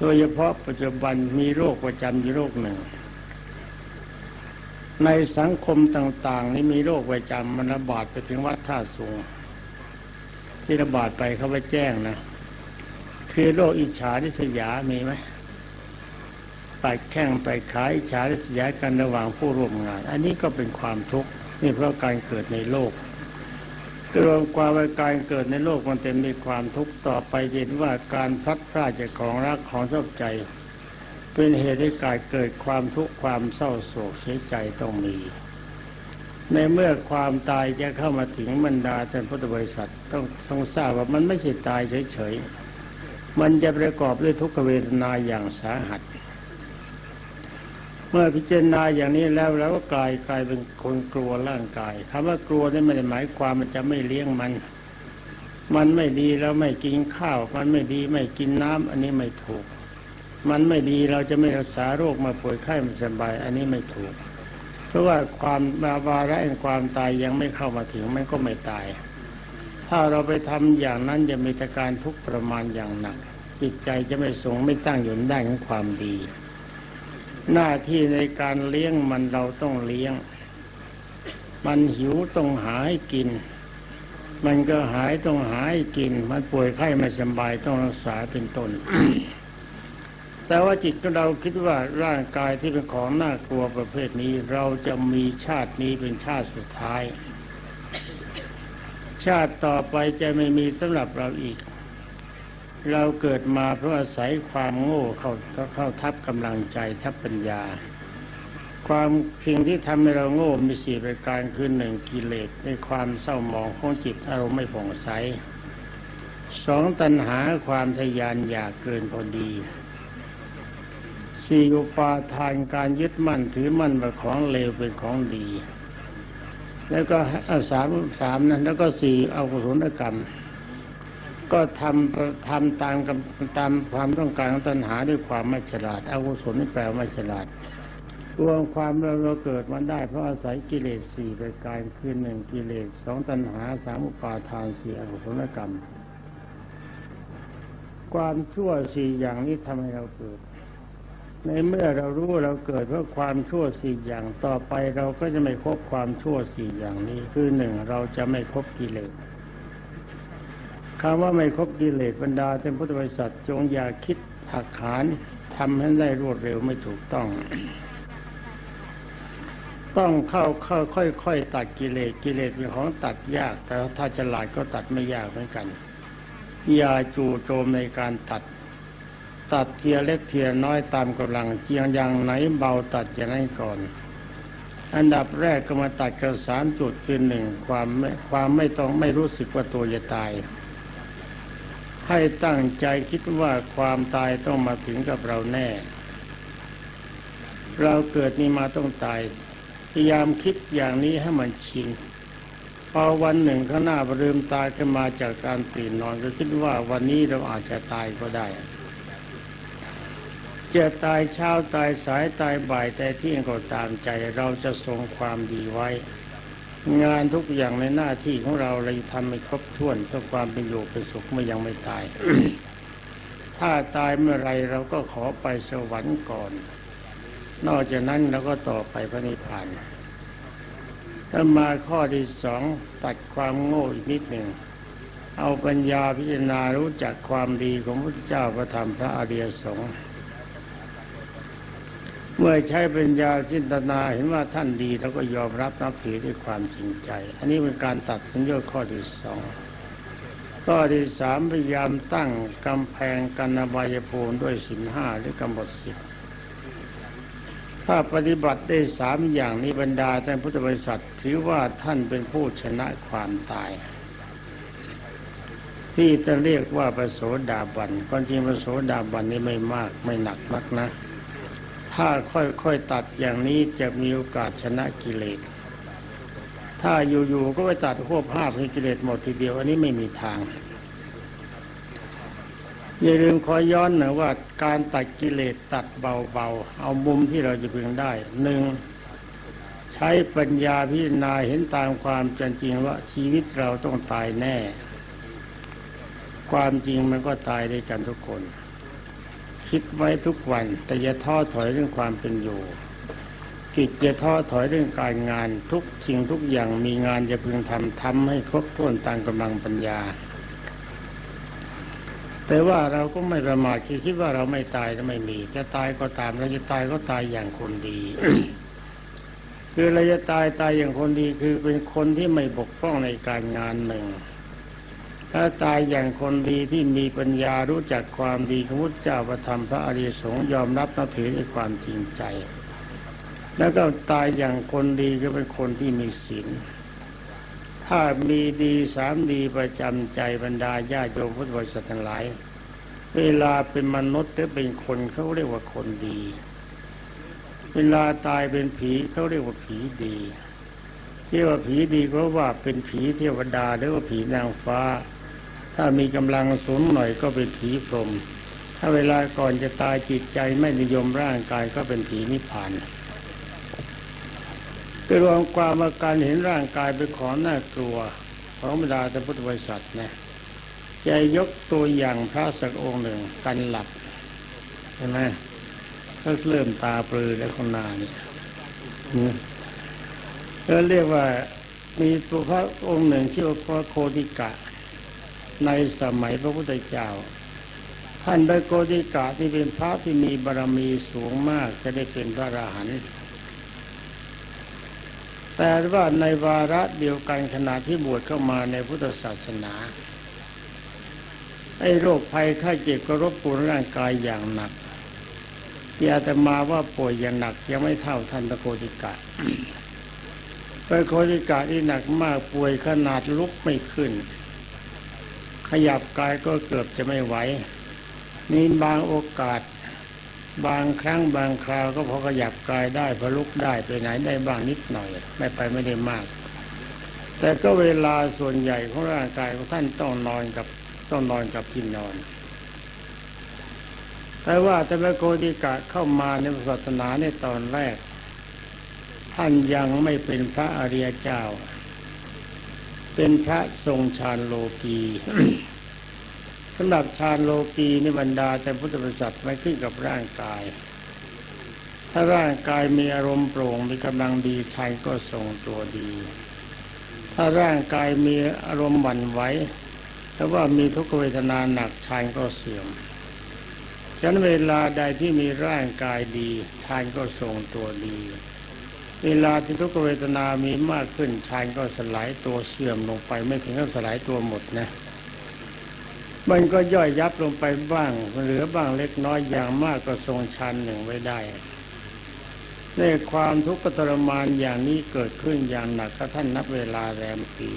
Speaker 1: โดยเฉพาะปัจจุบันมีโรคประจำอยู่โรคหนึ่ง ในสังคมต่าง ๆ นี่มีโรคประจำมันระบาดไปถึงวัดท่าสูงที่ระบาดไปเขาไปแจ้งนะ คือโรคอิจฉาริษยามีไหมไปแข่งไปขายอิจฉาริษยากันระหว่างผู้ร่วมงาน อันนี้ก็เป็นความทุกข์นี่เพราะการเกิดในโลก รวมความว่าการเกิดในโลกมันเต็มด้วยความทุกข์ต่อไปเห็นว่าการพลัดพรากจากของรักของชอบใจ เป็นเหตุให้การเกิดความทุกข์ความเศร้าโศกเสียใจต้องมี ในเมื่อความตายจะเข้ามาถึงบรรดาท่านพุทธบริษัทต้องต้องทราบว่ามันไม่ใช่ตายเฉยๆมันจะประกอบด้วยทุกขเวทนาอย่างสาหัส เมื่อพิจารณาอย่างนี้แล้วเราก็กลายกลายเป็นคนกลัวร่างกายคำว่ากลัวนี่ไม่ได้หมายความมันจะไม่เลี้ยงมัน มันไม่ดีแล้วไม่กินข้าว มันไม่ดีไม่กินน้ำอันนี้ไม่ถูก มันไม่ดีเราจะไม่รักษาโรคมาป่วยไข้ไม่สบาย อันนี้ไม่ถูก เพราะว่าความบาวาระแห่งความตายยังไม่เข้ามาถึงมันก็ไม่ตาย ถ้าเราไปทำอย่างนั้นจะมีแต่การทุกข์ประมาณอย่างหนักจิตใจจะไม่ทรงไม่ตั้งอยู่ได้ของความดี หน้าที่ในการเลี้ยงมันเราต้องเลี้ยง มันหิวต้องหาให้กิน มันก็หายต้องหาให้กิน มันป่วยไข้ไม่สบายต้องรักษาเป็นต้นแต่ว่าจิตของเราคิดว่าร่างกายที่เป็นของน่ากลัวประเภทนี้ เราจะมีชาตินี้เป็นชาติสุดท้าย ชาติต่อไปจะไม่มีสำหรับเราอีก เราเกิดมาเพราะอาศัยความโง่เข้าเข้าทับกำลังใจทับปัญญา ความสิ่งที่ทำให้เราโง่มีสี่ประการคือหนึ่งกิเลสในความเศร้าหมองของจิตอารมณ์ไม่ผ่องใสสองตัณหาความทยานอยากเกินพอดีสี่อุปาทานการยึดมั่นถือมั่นว่าของเลวเป็นของดี แล้วก็เอาสามสามนะแล้วก็สี่เอากุศลกรรม ก็ทำทำตามตามความต้องการของตัณหาด้วยความไม่ฉลาดอากุศลนี่แปลว่าไม่ฉลาดรวมความเราเราเกิดมาได้เพราะอาศัยกิเลสสี่ประการคือหนึ่งกิเลสสองตัณหาสามอุปาทานสี่อกุศลกรรม ความชั่วสี่อย่างนี้ทำให้เราเกิด ในเมื่อเรารู้เราเกิดเพราะความชั่วสี่อย่างต่อไปเราก็จะไม่คบความชั่วสี่อย่างนี้ คือหนึ่งเราจะไม่คบกิเลส คำว่าไม่ครบกิเลสบรรดาเป็นพุทธบริษัทจงอย่าคิดถักขานทำให้ได้รวดเร็วไม่ถูกต้อง ต้องเข้าเข้าค่อยๆตัดกิเลสกิเลสเป็นของตัดยาก แต่ถ้าฉลาดก็ตัดไม่ยากเหมือนกัน อย่าจู่โจมในการตัด ตัดเทียเล็กเทียน้อยตามกำลังเจียงอย่างไหนเบาตัดอย่างนั้นก่อนอันดับแรกก็มาตัดกระสามจุดคือหนึ่งความไม่ความไม่ต้องไม่รู้สึกว่าตัวจะตาย ให้ตั้งใจคิดว่าความตายต้องมาถึงกับเราแน่ เราเกิดนี้มาต้องตาย พยายามคิดอย่างนี้ให้มันชินพอวันหนึ่งข้างหน้าลืมตายขึ้นมาจากการตื่นนอนก็คิดว่าวันนี้เราอาจจะตายก็ได้จะตายเช้าตายสายตายบ่ายแต่ที่ยงก็ตามใจ เราจะทรงความดีไว้ งานทุกอย่างในหน้าที่ของเราเราทำให้ครบถ้วนเพื่อความเป็นอยู่เป็นสุขเมื่อยังไม่ตาย ถ้าตายเมื่อไรเราก็ขอไปสวรรค์ก่อน นอกจากนั้นเราก็ต่อไปพระนิพพานถ้ามาข้อที่สองตัดความโง่อีกนิดหนึ่งเอาปัญญาพิจารณารู้จักความดีของพระเจ้าพระธรรมพระอริยสงฆ์ เมื่อใช้ปัญญาจินตนาเห็นว่าท่านดีแล้วก็ยอมรับนับถือด้วยความจริงใจ อันนี้เป็นการตัดสัญญาข้อที่สองข้อที่สามพยายามตั้งกำแพงกันอบายภูมิด้วยสินห้าหรือกำหนดสิบถ้าปฏิบัติได้สามอย่างนี้บรรดาท่านพุทธบริษัทถือว่าท่านเป็นผู้ชนะความตาย ที่จะเรียกว่าประโสดาบันความจริงประโสดาบันนี้ไม่มากไม่หนักนักนะ ถ้าค่อยๆตัดอย่างนี้จะมีโอกาสชนะกิเลส ถ้าอยู่ๆก็ไปตัดควบห้าให้กิเลสหมดทีเดียว อันนี้ไม่มีทาง อย่าลืมขอย้อนหน่อยว่าการตัดกิเลสตัดเบาๆ เอามุมที่เราจะพึงได้หนึ่งใช้ปัญญาพิจารณาเห็นตามความจริงว่าชีวิตเราต้องตายแน่ ความจริงมันก็ตายด้วยกันทุกคน คิดไว้ทุกวัน แต่อย่าท้อถอยเรื่องความเป็นอยู่กิจจะท้อถอยเรื่องการงานทุกสิ่งทุกอย่างมีงานจะพึงทำทำให้ครบถ้วนตามกำลังปัญญา แต่ว่าเราก็ไม่ประมาทคือคิดว่าเราไม่ตายก็ไม่มี จะตายก็ตามเราจะตายก็ตายอย่างคนดีคือเราจะตายตายอย่างคนดีคือเป็นคนที่ไม่บกพร่องในการงานหนึ่ง ถ้าตายอย่างคนดีที่มีปัญญารู้จักความดีของพุทธเจ้าประธรรมพระอริยสงฆ์ยอมรับนับถือด้วยความจริงใจ แล้วก็ตายอย่างคนดีก็เป็นคนที่มีศีลถ้ามีดีสามดีประจำใจบรรดาญาโยมพุทธบริษัททั้งหลาย เวลาเป็นมนุษย์หรือเป็นคนเขาเรียกว่าคนดี เวลาตายเป็นผีเขาเรียกว่าผีดีที่ว่าผีดีเพราะว่าเป็นผีเทวดาหรือว่าผีนางฟ้า ถ้ามีกำลังสูงหน่อยก็เป็นผีพรหมถ้าเวลาก่อนจะตายจิตใจไม่นิยมร่างกายก็เป็นผีนิพพานคือรวมความว่าการเห็นร่างกายเป็นของน่ากลัวของบรรดาแต่พุทธบริษัทนะจะยกตัวอย่างพระสักองค์หนึ่งกันหลับใช่ไหมก็เริ่มตาปลือแล้วคนหนาเนี่ยก็เรียกว่ามีพระองค์หนึ่งชื่อว่าพระโคติกะ ในสมัยพระพุทธเจ้า ท่านพระโคติกะที่เป็นพระที่มีบารมีสูงมากจะได้เป็นพระอรหันต์แต่ว่าในวาระเดียวกันขณะที่บวชเข้ามาในพุทธศาสนาไอ้โรคภัยไข้เจ็บก็รบกวนร่างกายอย่างหนักที่อาตมาว่าป่วยอย่างหนักยังไม่เท่าท่านพระโคติกะพระโคติกะที่หนักมากป่วยขนาดลุกไม่ขึ้น ยับกายก็เกือบจะไม่ไหวมีบางโอกาส บางครั้งบางคราวก็พอขยับกายได้พอลุกได้ไปไหนได้บ้างนิดหน่อย ไม่ไปไม่ได้มาก แต่ก็เวลาส่วนใหญ่ของร่างกายของท่านต้องนอนกับต้องนอนกับที่นอนแต่ว่าแต่พระโกติกะเข้ามาในศาสนาในตอนแรก ท่านยังไม่เป็นพระอริยเจ้า เป็นพระทรงฌานโลกีสำหรับฌานโลกีในบรรดาแต่พุทธบริษัทไม่ขึ้นกับร่างกาย ถ้าร่างกายมีอารมณ์โปร่งมีกำลังดีฌานก็ทรงตัวดี ถ้าร่างกายมีอารมณ์หวั่นไหวแต่ว่ามีทุกขเวทนาหนักฌานก็เสื่อมฉะนั้นเวลาใดที่มีร่างกายดีฌานก็ทรงตัวดี เวลาที่ทุกขเวทนามีมากขึ้นฌานก็สลายตัวเสื่อมลงไปไม่ถึงกับสลายตัวหมดนะ มันก็ย่อยยับลงไปบ้าง เหลือบ้างเล็กน้อยอย่างมากก็ทรงฌานหนึ่งไว้ได้ในความทุกข์ทรมานอย่างนี้เกิดขึ้นอย่างหนักถ้าท่านนับเวลาแรมปี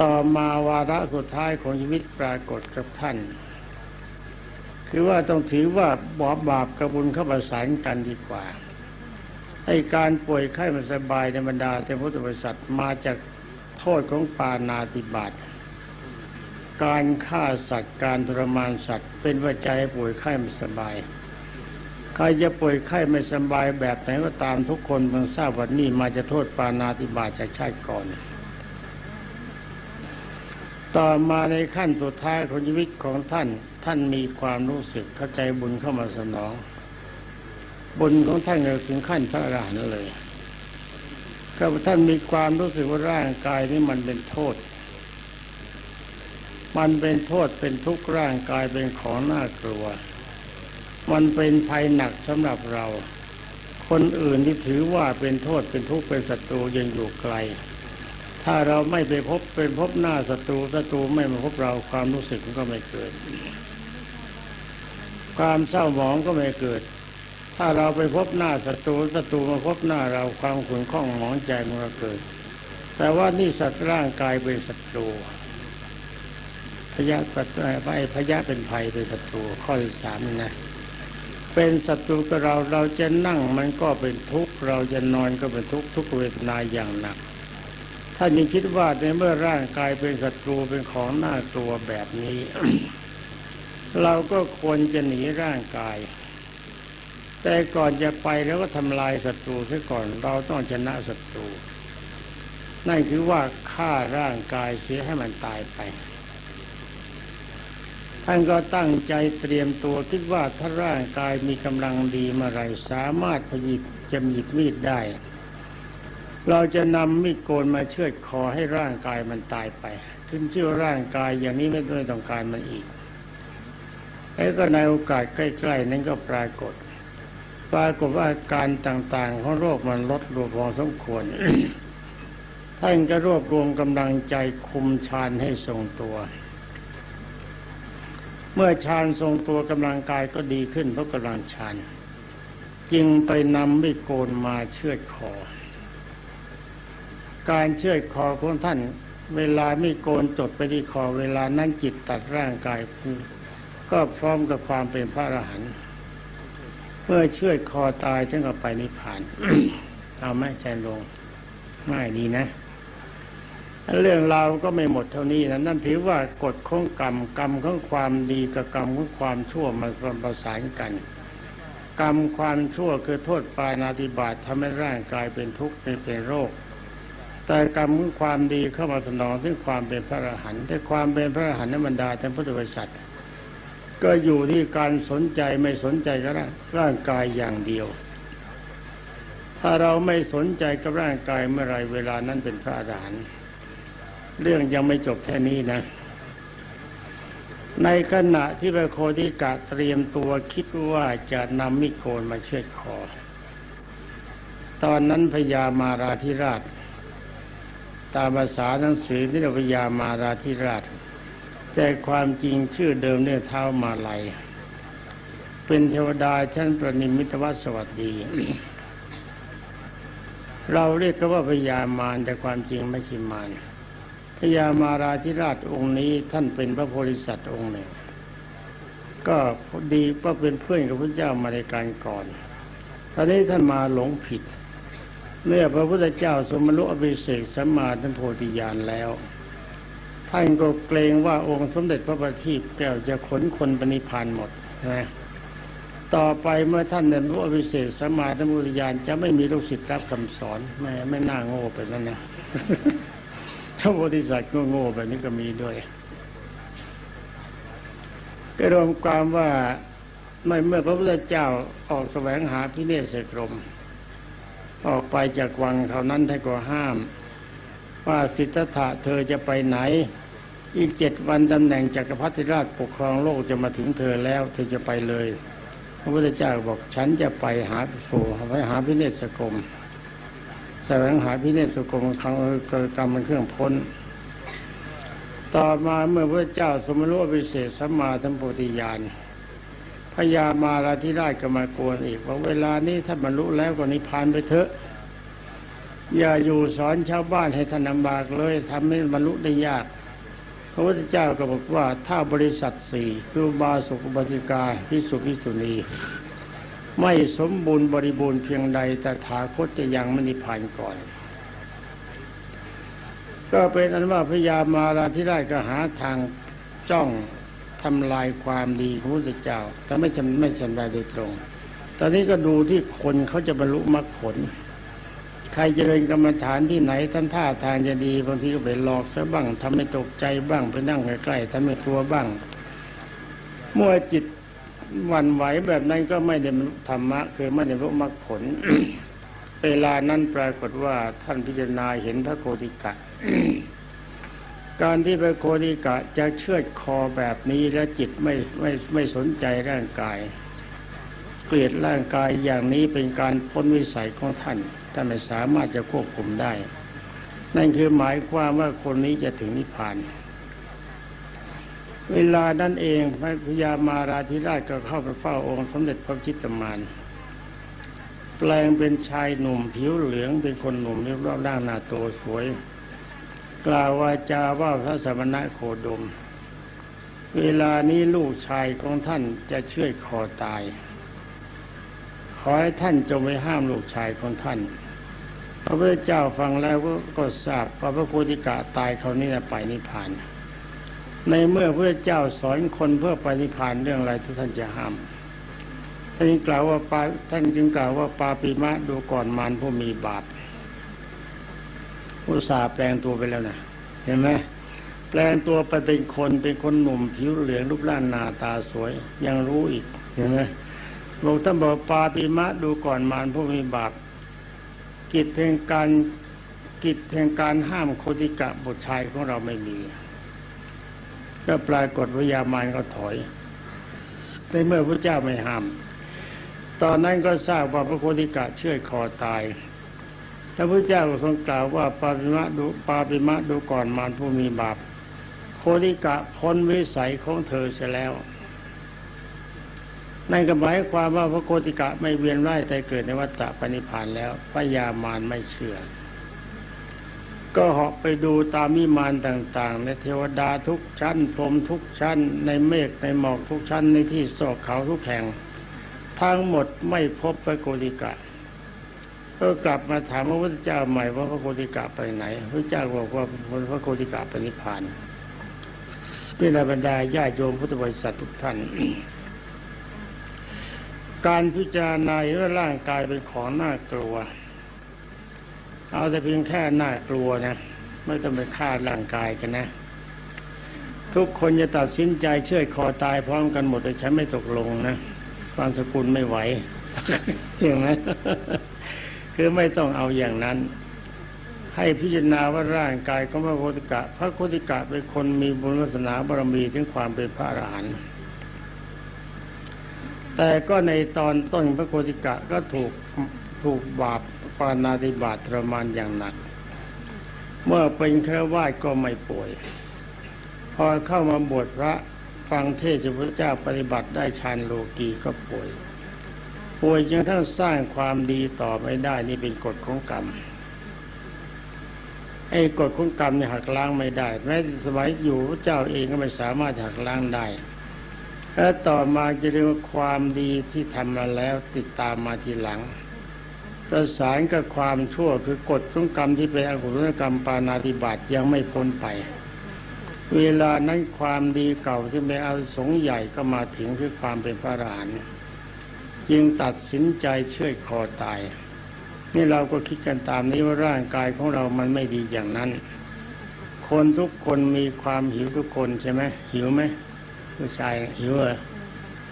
Speaker 1: ต่อมาวาระสุดท้ายของชีวิตปรากฏกับท่าน คือว่าต้องถือว่าบาปบาปกับบุญเข้าประสานกันดีกว่า ไอการป่วยไข้มันสบายในบรรดาเทพุทธบริษัทมาจากโทษของปานาติบาตการฆ่าสัตว์การทรมานสัตว์ เป็นปัจจัยให้ป่วยไข้ไมันสบายใครจะป่วยไข้ไม่สบายแบบไหนก็ตามทุกคนเพิ่งทราบว่านี่มาจะโทษปานาติบาตจากชาติก่อน ต่อมาในขั้นสุดท้ายของชีวิตของท่าน ท่านมีความรู้สึกเข้าใจบุญเข้ามาสนอง บุญของท่านถึงขั้นพระอรหันต์เลยก็ท่านมีความรู้สึกว่าร่างกายนี้มันเป็นโทษ มันเป็นโทษเป็นทุกข์ร่างกายเป็นของน่ากลัว มันเป็นภัยหนักสำหรับเรา คนอื่นที่ถือว่าเป็นโทษเป็นทุกข์เป็นศัตรูยังอยู่ไกล ถ้าเราไม่ไปพบเป็นพบหน้าศัตรูศัตรูไม่มาพบเราความรู้สึกมันก็ไม่เกิด ความเศร้าหมองก็ไม่เกิด ถ้าเราไปพบหน้าศัตรูศัตรูมาพบหน้าเราความขุ่นข้องหมองใจมันก็เกิด แต่ว่านี่สัตว์ร่างกายเป็นศัตรูพยาปัตไอ้พยาเป็นภัยเป็นศัตรูข้อที่สามนะ เป็นศัตรูกับเราเราจะนั่งมันก็เป็นทุกข์เราจะนอนก็เป็นทุกข์ทุกเวทนาอย่างหนักถ้ายังคิดว่าในเมื่อร่างกายเป็นศัตรูเป็นของน่ากลัวแบบนี้ เราก็ควรจะหนีร่างกาย แต่ก่อนจะไปแล้วก็ทำลายศัตรูซะก่อน เราต้องชนะศัตรู นั่นคือว่าฆ่าร่างกายเสียให้มันตายไป ท่านก็ตั้งใจเตรียมตัวคิดว่าถ้าร่างกายมีกำลังดีเมื่อไรสามารถพยิบจะหยิบมีดได้ เราจะนำมีดโกนมาเชือดคอให้ร่างกายมันตายไปขึ้นชื่อร่างกายอย่างนี้ไม่ด้วยต้องการมันอีกแล้วก็ในโอกาสใกล้ ๆ นั้นก็ปรากฏ ปรากฏว่าอาการต่างๆของโรคมันลดลงพอสมควร ท่านก็รวบรวมกำลังใจคุมฌานให้ทรงตัว เมื่อฌานทรงตัวกำลังกายก็ดีขึ้นเพราะกำลังฌานจึงไปนำมีโกนมาเชือดคอ การเชือดคอของท่าน เวลามีโกนจดไปที่คอเวลานั้นจิตตัดร่างกายก็พร้อมกับความเป็นพระอรหันต์ เมื่อเชือคอตายถึงกับไปนิพพานเอาไหมใจลงง่ายดีนะเรื่องราวก็ไม่หมดเท่านี้นะนั่นถือว่ากฎของกรรมกรรมของความดีกับกรรมของความชั่วมันประสานกัน กรรมความชั่วคือโทษปานาติบาตทำให้ร่างกายเป็นทุกข์เป็นโรค แต่กรรมของความดีเข้ามาสนองถึงความเป็นพระอรหันต์แต่ความเป็นพระอรหันต์ในบรรดาท่านพุทธบริษัท ก็อยู่ที่การสนใจไม่สนใจกับร่างกายอย่างเดียว ถ้าเราไม่สนใจกับร่างกายเมื่อไรเวลานั้นเป็นพระอรหันต์เรื่องยังไม่จบแค่นี้นะ ในขณะที่พระโคติกะเตรียมตัวคิดว่าจะนำมิโกนมาเชือดคอ ตอนนั้นพญามาราธิราช ตามภาษาหนังสือที่เราพญามาราธิราช แต่ความจริงชื่อเดิมเนี่ยเท้ามาลัย เป็นเทวดาชั้นประนิมิตวสวัสดี เราเรียกกันว่าพญามารแต่ความจริงไม่ใช่มารพญามาราธิราชองค์นี้ท่านเป็นพระโพธิสัตว์องค์หนึ่ง ก็ดีก็เป็นเพื่อนกับพระเจ้ามาในการก่อน ตอนนี้ท่านมาหลงผิด เมื่อพระพุทธเจ้าสมรุอภิเศกสัมมาทันโพธิญาณแล้ว ท่านก็เกรงว่าองค์สมเด็จพระบัณฑิตแก้วจะขนคนปณิพานธ์หมดนะต่อไปเมื่อท่านเดินรู้อภิเศกสัมาทันโพธิญาณจะไม่มีลูกศิษย์รับคำสอนแม่ไม่น่าโง่ไปนั่นนะพระโพธิสัตว์โง่แบบนี้ก็มีด้วยก็รวมความว่าไม่เมื่อพระพุทธเจ้าออกแสวงหาพิเนศกรม ออกไปจากวังเขานั้นท่านก็ห้าม ว่าสิทธัตถะเธอจะไปไหน อีกเจ็ดวันตำแหน่งจักรพรรดิราชปกครองโลกจะมาถึงเธอแล้ว เธอจะไปเลย พระพุทธเจ้าบอกฉันจะไปหาสู่ไปหาพิเนศกรมแสวงหาพิเนศกรมครั้งกรรมเป็นเครื่องพ้น ต่อมาเมื่อพระเจ้าสมรู้วิเศษสัมมาทัมโพธิญาณพญามาราธิราชก็มากวนอีกว่าเวลานี้ถ้าบรรลุแล้วก็นิพพานไปเถอะ อย่าอยู่สอนชาวบ้านให้ท่านลำบากเลยทำให้บรรลุได้ยาก พระพุทธเจ้าก็บอกว่าถ้าบริษัทสี่คือบาสุกบาสิกาพิสุพิสุณี ไม่สมบูรณ์บริบูรณ์เพียงใด แต่ถาคตจะยังไม่นิพพานก่อน ก็เป็นอันว่าพญามาราธิราชก็หาทางจ้องทำลายความดีของพระพุทธเจ้า แต่ไม่ชันไม่ชันได้โดยตรงแต่ตอนนี้ก็ดูที่คนเขาจะบรรลุมรรคผล ใครเจริญกรรมฐานที่ไหนท่านท่าทางจะดีบางทีก็ไปหลอกซะบ้างทำให้ตกใจบ้างไปนั่งใกล้ๆทำให้กลัวบ้างเมื่อจิตวันไหวแบบนั้นก็ไม่ได้ธรรมะคือไม่ได้รรลุมรรคผล เวลานั้นปรากฏว่าท่านพิจารณาเห็นพระโคติกะ การที่พระโคติกะจะเชือดคอแบบนี้และจิตไม่ไม่ไม่สนใจร่างกาย เกลียดร่างกายอย่างนี้เป็นการพ้นวิสัยของท่าน ท่านไม่สามารถจะควบคุมได้ นั่นคือหมายความว่าคนนี้จะถึงนิพพาน เวลานั้นเองพระพญามาราธิราชก็เข้าไปเฝ้าองค์สมเด็จพระจิตตมานแปลงเป็นชายหนุ่มผิวเหลืองเป็นคนหนุ่มรูปร่างหน้าโตสวย กล่าววาจาว่าพระสมณะโคดม เวลานี้ลูกชายของท่านจะเชื่อคอตายขอให้ท่านจงไปห้ามลูกชายของท่าน ระพุทธเจ้าฟังแล้วก็กทราบว่าพระโคติกะตายเขานี่นะไปนิพพาน ในเมื่อพระเจ้าสอนคนเพื่อไปนิพพานเรื่องอะไรที่ท่านจะห้ามท่านจึงกล่าวว่าปาท่านจึงกล่าวว่าปาปิมะดูก่อนมารผู้มีบาปอุตสาแปลงตัวไปแล้วนะเห็นไหมแปลงตัวไปเป็นคนเป็นคนหนุ่มผิวเหลืองรูปร่างหน้าตาสวย ยังรู้อีกเห็นไหมบอกท่านบอกปาปิมะดูก่อนมารผู้มีบาป กิจแห่งการกิจแห่งการห้ามโคติกะบุตรชายของเราไม่มี ก็ปรากฏวิยามานก็ถอย ในเมื่อพระเจ้าไม่ห้าม ตอนนั้นก็ทราบว่าพระโคติกะเชื่อคอตายพระพุทธเจ้าก็ทรงกล่าวว่าปาปิมะดูปาปิมะดูก่อนมารผู้มีบาปโคติกะพ้นวิสัยของเธอเสียแล้ว นั่นก็หมายความว่าพระโคติกะไม่เวียนว่ายแต่เกิดในวัฏฏะปณิพานแล้วพระยามารไม่เชื่อ ก็เหาะไปดูตามมิมานต่างๆ ในเทวดาทุกชั้นพรมทุกชั้น ในเมฆในหมอกทุกชั้นในที่โศกเขาทุกแห่ง ทั้งหมดไม่พบพระโคติกะก็กลับมาถามพระพุทธเจ้าใหม่ว่าพระโคติกะไปไหน พระเจ้าบอกว่าพระโคติกะไปนิพพานนี่ในบรรดาญาโยมพุทธบริษัททุกท่าน การพิจารณาว่าร่างกายเป็นของน่ากลัว เอาแต่เพียงแค่น่ากลัวนะไม่ต้องไปฆ่าร่างกายกันนะ ทุกคนจะตัดสินใจเชื่อคอตายพร้อมกันหมดแต่ฉันไม่ตกลงนะบางสกุลไม่ไหวใช่ไหมคือไม่ต้องเอาอย่างนั้น ให้พิจารณาว่าร่างกายของพระโคติกะ พระโคติกะเป็นคนมีบุญวาสนาบารมีถึงความเป็นพระอรหันต์ แต่ก็ในตอนต้นพระโคติกะก็ถูกถูกบาปปานาติบาตทรมานอย่างหนัก เมื่อเป็นครวาสก็ไม่ป่วย พอเข้ามาบวชพระฟังเทศน์พระเจ้าปฏิบัติได้ฌานโลกีก็ป่วย ป่วยจนทั้งสร้างความดีต่อไม่ได้นี่เป็นกฎของกรรมไอ้กฎของกรรมเนี่ยหักล้างไม่ได้แม้สมัยอยู่พระเจ้าเองก็ไม่สามารถหักล้างได้ และต่อมาจะเรียกว่าความดีที่ทำมาแล้วติดตามมาทีหลัง ประสานกับความชั่วคือกฎของกรรมที่เป็นอกุศลกรรมปานาติบาตยังไม่พ้นไป เวลานั้นความดีเก่าที่เป็นอาสงใหญ่ก็มาถึงคือความเป็นพระรหันต์จึงตัดสินใจเชื่อคอตาย นี่เราก็คิดกันตามนี้ว่าร่างกายของเรามันไม่ดีอย่างนั้น คนทุกคนมีความหิวทุกคนใช่ไหมหิวไหม ผู้ชายหิวเหรอ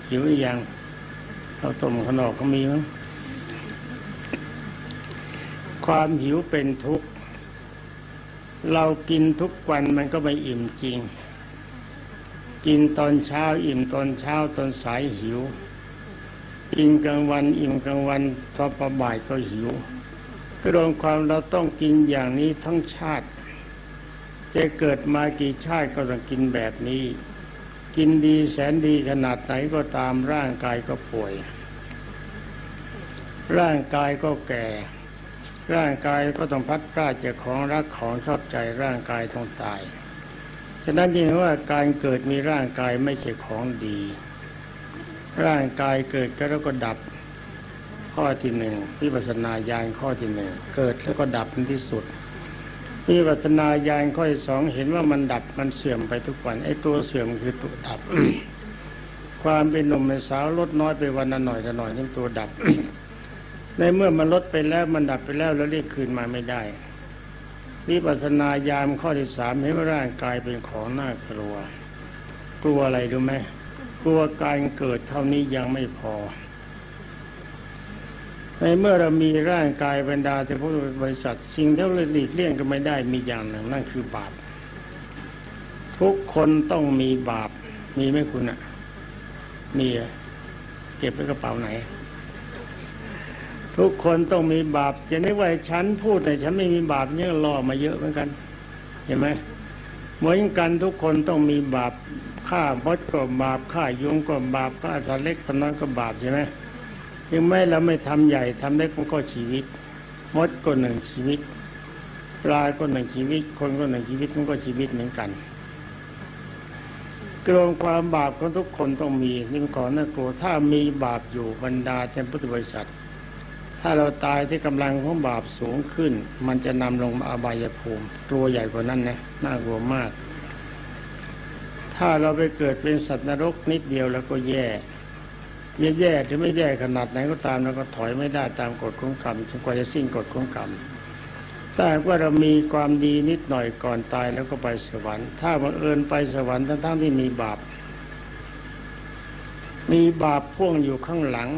Speaker 1: หิวหรือยังเราต้มขนมเขามีมั้งความหิวเป็นทุกข์เรากินทุกวันมันก็ไม่อิ่มจริง กินตอนเช้า อิ่มตอนเช้าตอนสายหิวกินกลางวัน อิ่มกลางวันพอประบ่ายก็หิวก็รวมความเราต้องกินอย่างนี้ทั้งชาติ จะเกิดมากี่ชาติก็ต้องกินแบบนี้ กินดีแสนดีขนาดไหนก็ตามร่างกายก็ป่วย ร่างกายก็แก่ ร่างกายก็ต้องพัดพลาดจากของรักของชอบใจร่างกายต้องตาย ฉะนั้นจึงว่าการเกิดมีร่างกายไม่ใช่ของดี ร่างกายเกิดก็แล้วก็ดับ ข้อที่หนึ่งวิปัสสนาญาณข้อที่หนึ่งเกิดแล้วก็ดับในที่สุด วิปัสนาญาณข้อที่สองเห็นว่ามันดับมันเสื่อมไปทุกวันไอ้ตัวเสื่อมคือตัวดับ ความเป็นหนุ่มเป็นสาวลดน้อยไปวันละหน่อยละหน่อยนี่ตัวดับในเมื่อมันลดไปแล้วมันดับไปแล้วแล้วเรียกคืนมาไม่ได้วิปัสนายามข้อที่สามเห็นว่าร่างกายเป็นของน่ากลัว กลัวอะไรรู้ไหมกลัวการเกิดเท่านี้ยังไม่พอ ในเมื่อเรามีร่างกายบรรดาแต่พวกบริษัทสิ่งที่เราหลีกเลี่ยงก็ไม่ได้มีอย่างหนึ่งนั่นคือบาป ทุกคนต้องมีบาป มีไหมคุณอะมีอะเก็บไว้กระเป๋าไหน ทุกคนต้องมีบาปจะนึกว่าฉันพูดแต่ฉันไม่มีบาปเนี่ยล่อมาเยอะเหมือนกัน เห็นไหมเหมือนกันทุกคนต้องมีบาปฆ่ามดก็บาปฆ่ายุงก็บาปฆ่าสัตว์เล็กสัตว์น้อยก็บาปใช่ไหม ถึงแม้เราไม่ทำใหญ่ทำเล็กมันก็ชีวิต มดก็หนึ่งชีวิต ปลาก็หนึ่งชีวิต คนก็หนึ่งชีวิตมันก็ชีวิตเหมือนกันกรวมความบาปของทุกคนต้องมีนิ่งก่อนนะครูถ้ามีบาปอยู่บรรดาเต็มพุทธบริษัท ถ้าเราตายที่กำลังของบาปสูงขึ้น มันจะนำลงมาอบายภูมิตัวใหญ่กว่านั้นนะน่ากลัวมาก ถ้าเราไปเกิดเป็นสัตว์นรกนิดเดียวแล้วก็แย่ แย่ๆถึงไม่แย่ขนาดไหนก็ตามเราก็ถอยไม่ได้ตามกฎของกรรมจนกว่าจะสิ้นกฎของกรรมแต่ว่าเรามีความดีนิดหน่อยก่อนตายแล้วก็ไปสวรรค์ ถ้าบังเอิญไปสวรรค์ทั้งๆที่มีบาป มีบาปพ่วงอยู่ข้างหลัง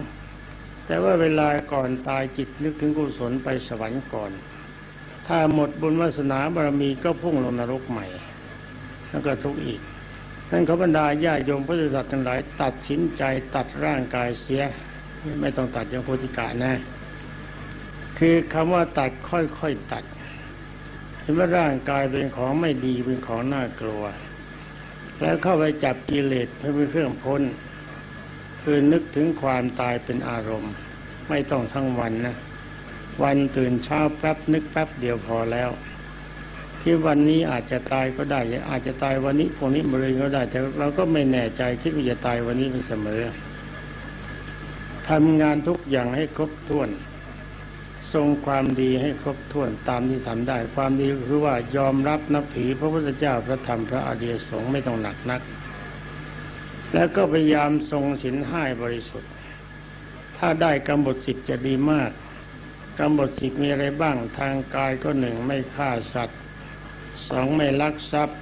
Speaker 1: แต่ว่าเวลาก่อนตายจิตนึกถึงกุศลไปสวรรค์ก่อน ถ้าหมดบุญวาสนาบารมีก็พุ่งลงนรกใหม่ แล้วก็ทุกข์อีก นั่นเขาบรรดาญาโยมพุทธศาสนาทั้งหลาย ตัดสินใจตัดร่างกายเสีย ไม่ต้องตัดอย่างโพธิกานะ คือคำว่าตัดค่อยๆตัดเห็นว่าร่างกายเป็นของไม่ดีเป็นของน่ากลัว แล้วเข้าไปจับกิเลสเพื่อเป็นเครื่องพ้น คือนึกถึงความตายเป็นอารมณ์ ไม่ต้องทั้งวันนะ วันตื่นเช้าแป๊บนึกแป๊บเดียวพอแล้ว ที่วันนี้อาจจะตายก็ได้ อาจจะตายวันนี้พรุ่งนี้มะเรืนก็ได้ แต่เราก็ไม่แน่ใจคิดว่าจะตายวันนี้เป็นเสมอทำงานทุกอย่างให้ครบถ้วน ทรงความดีให้ครบถ้วนตามที่ทำได้ ความดีคือว่ายอมรับนับถือพระพุทธเจ้าพระธรรมพระอริยสงฆ์ไม่ต้องหนักนัก แล้วก็พยายามทรงศีลห้าบริสุทธิ์ ถ้าได้กำหนดสิบจะดีมากกำหนดสิบมีอะไรบ้างทางกายก็หนึ่งไม่ฆ่าสัตว์ สองไม่ลักทรัพย์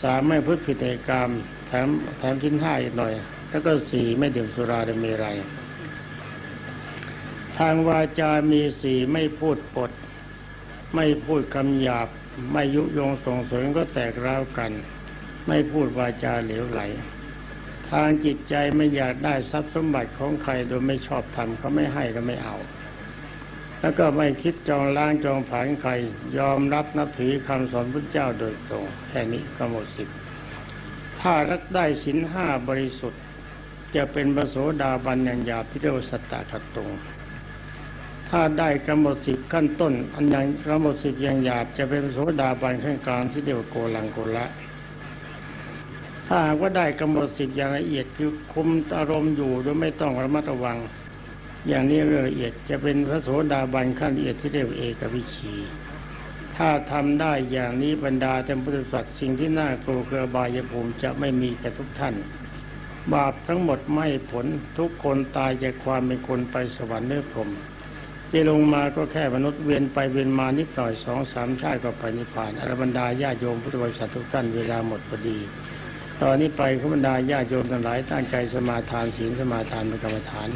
Speaker 1: สามไม่พูดผิดในกรรมแถมแถมชิ้นห้าอีกหน่อย แล้วก็สี่ไม่ดื่มสุราดมีไรทางวาจามีสี่ไม่พูดปด ไม่พูดคำหยาบ ไม่ยุยงส่งเสริมก็แตกร้าวกัน ไม่พูดวาจาเหลวไหล ทางจิตใจไม่อยากได้ทรัพย์สมบัติของใครโดยไม่ชอบทำเขาไม่ให้ก็ไม่เอา แล้วก็ไม่คิดจองล้างจองผาญใคร ยอมรับนับถือคำสอนพระเจ้าโดยตรงแค่นี้ก็หมดสิทธิ์ถ้ารักได้สินห้าบริสุทธิ์ จะเป็นพระโสดาบันอย่างหยาบที่เรียกว่าสัตตะขัดตรง ถ้าได้กำหนดสิบขั้นต้น อันยังกำหนดสิบอย่างหยาบจะเป็นโสดาบันขั้นกลางที่เรียกว่าโกลังโกละถ้าหากว่าได้กำหนดสิบอย่างละเอียดคือคุมอารมณ์อยู่โดยไม่ต้องระมัดระวัง อย่างนี้เรื่องละเอียดจะเป็นพระโสดาบันขั้นละเอียดที่เรียกว่าเอกวิชีถ้าทำได้อย่างนี้บรรดาเต็มพุทธสัตว์สิ่งที่น่ากลัวคือบายภูมิจะไม่มีแก่ทุกท่าน บาปทั้งหมดไม่ผลทุกคนตายจากความเป็นคนไปสวรรค์เนื้อพรมที่ลงมาก็แค่มนุษย์เวียนไปเวียนมานิดหน่อยสองสามชาติก็ไปนิพพานอรบรรดาญาโยมพุทธบริษัททุกท่านเวลาหมดพอดี ตอนนี้ไปขบรรดาญาโยมทั้งหลายตั้งใจสมาทานศีลสมาทานเป็นกรรมฐาน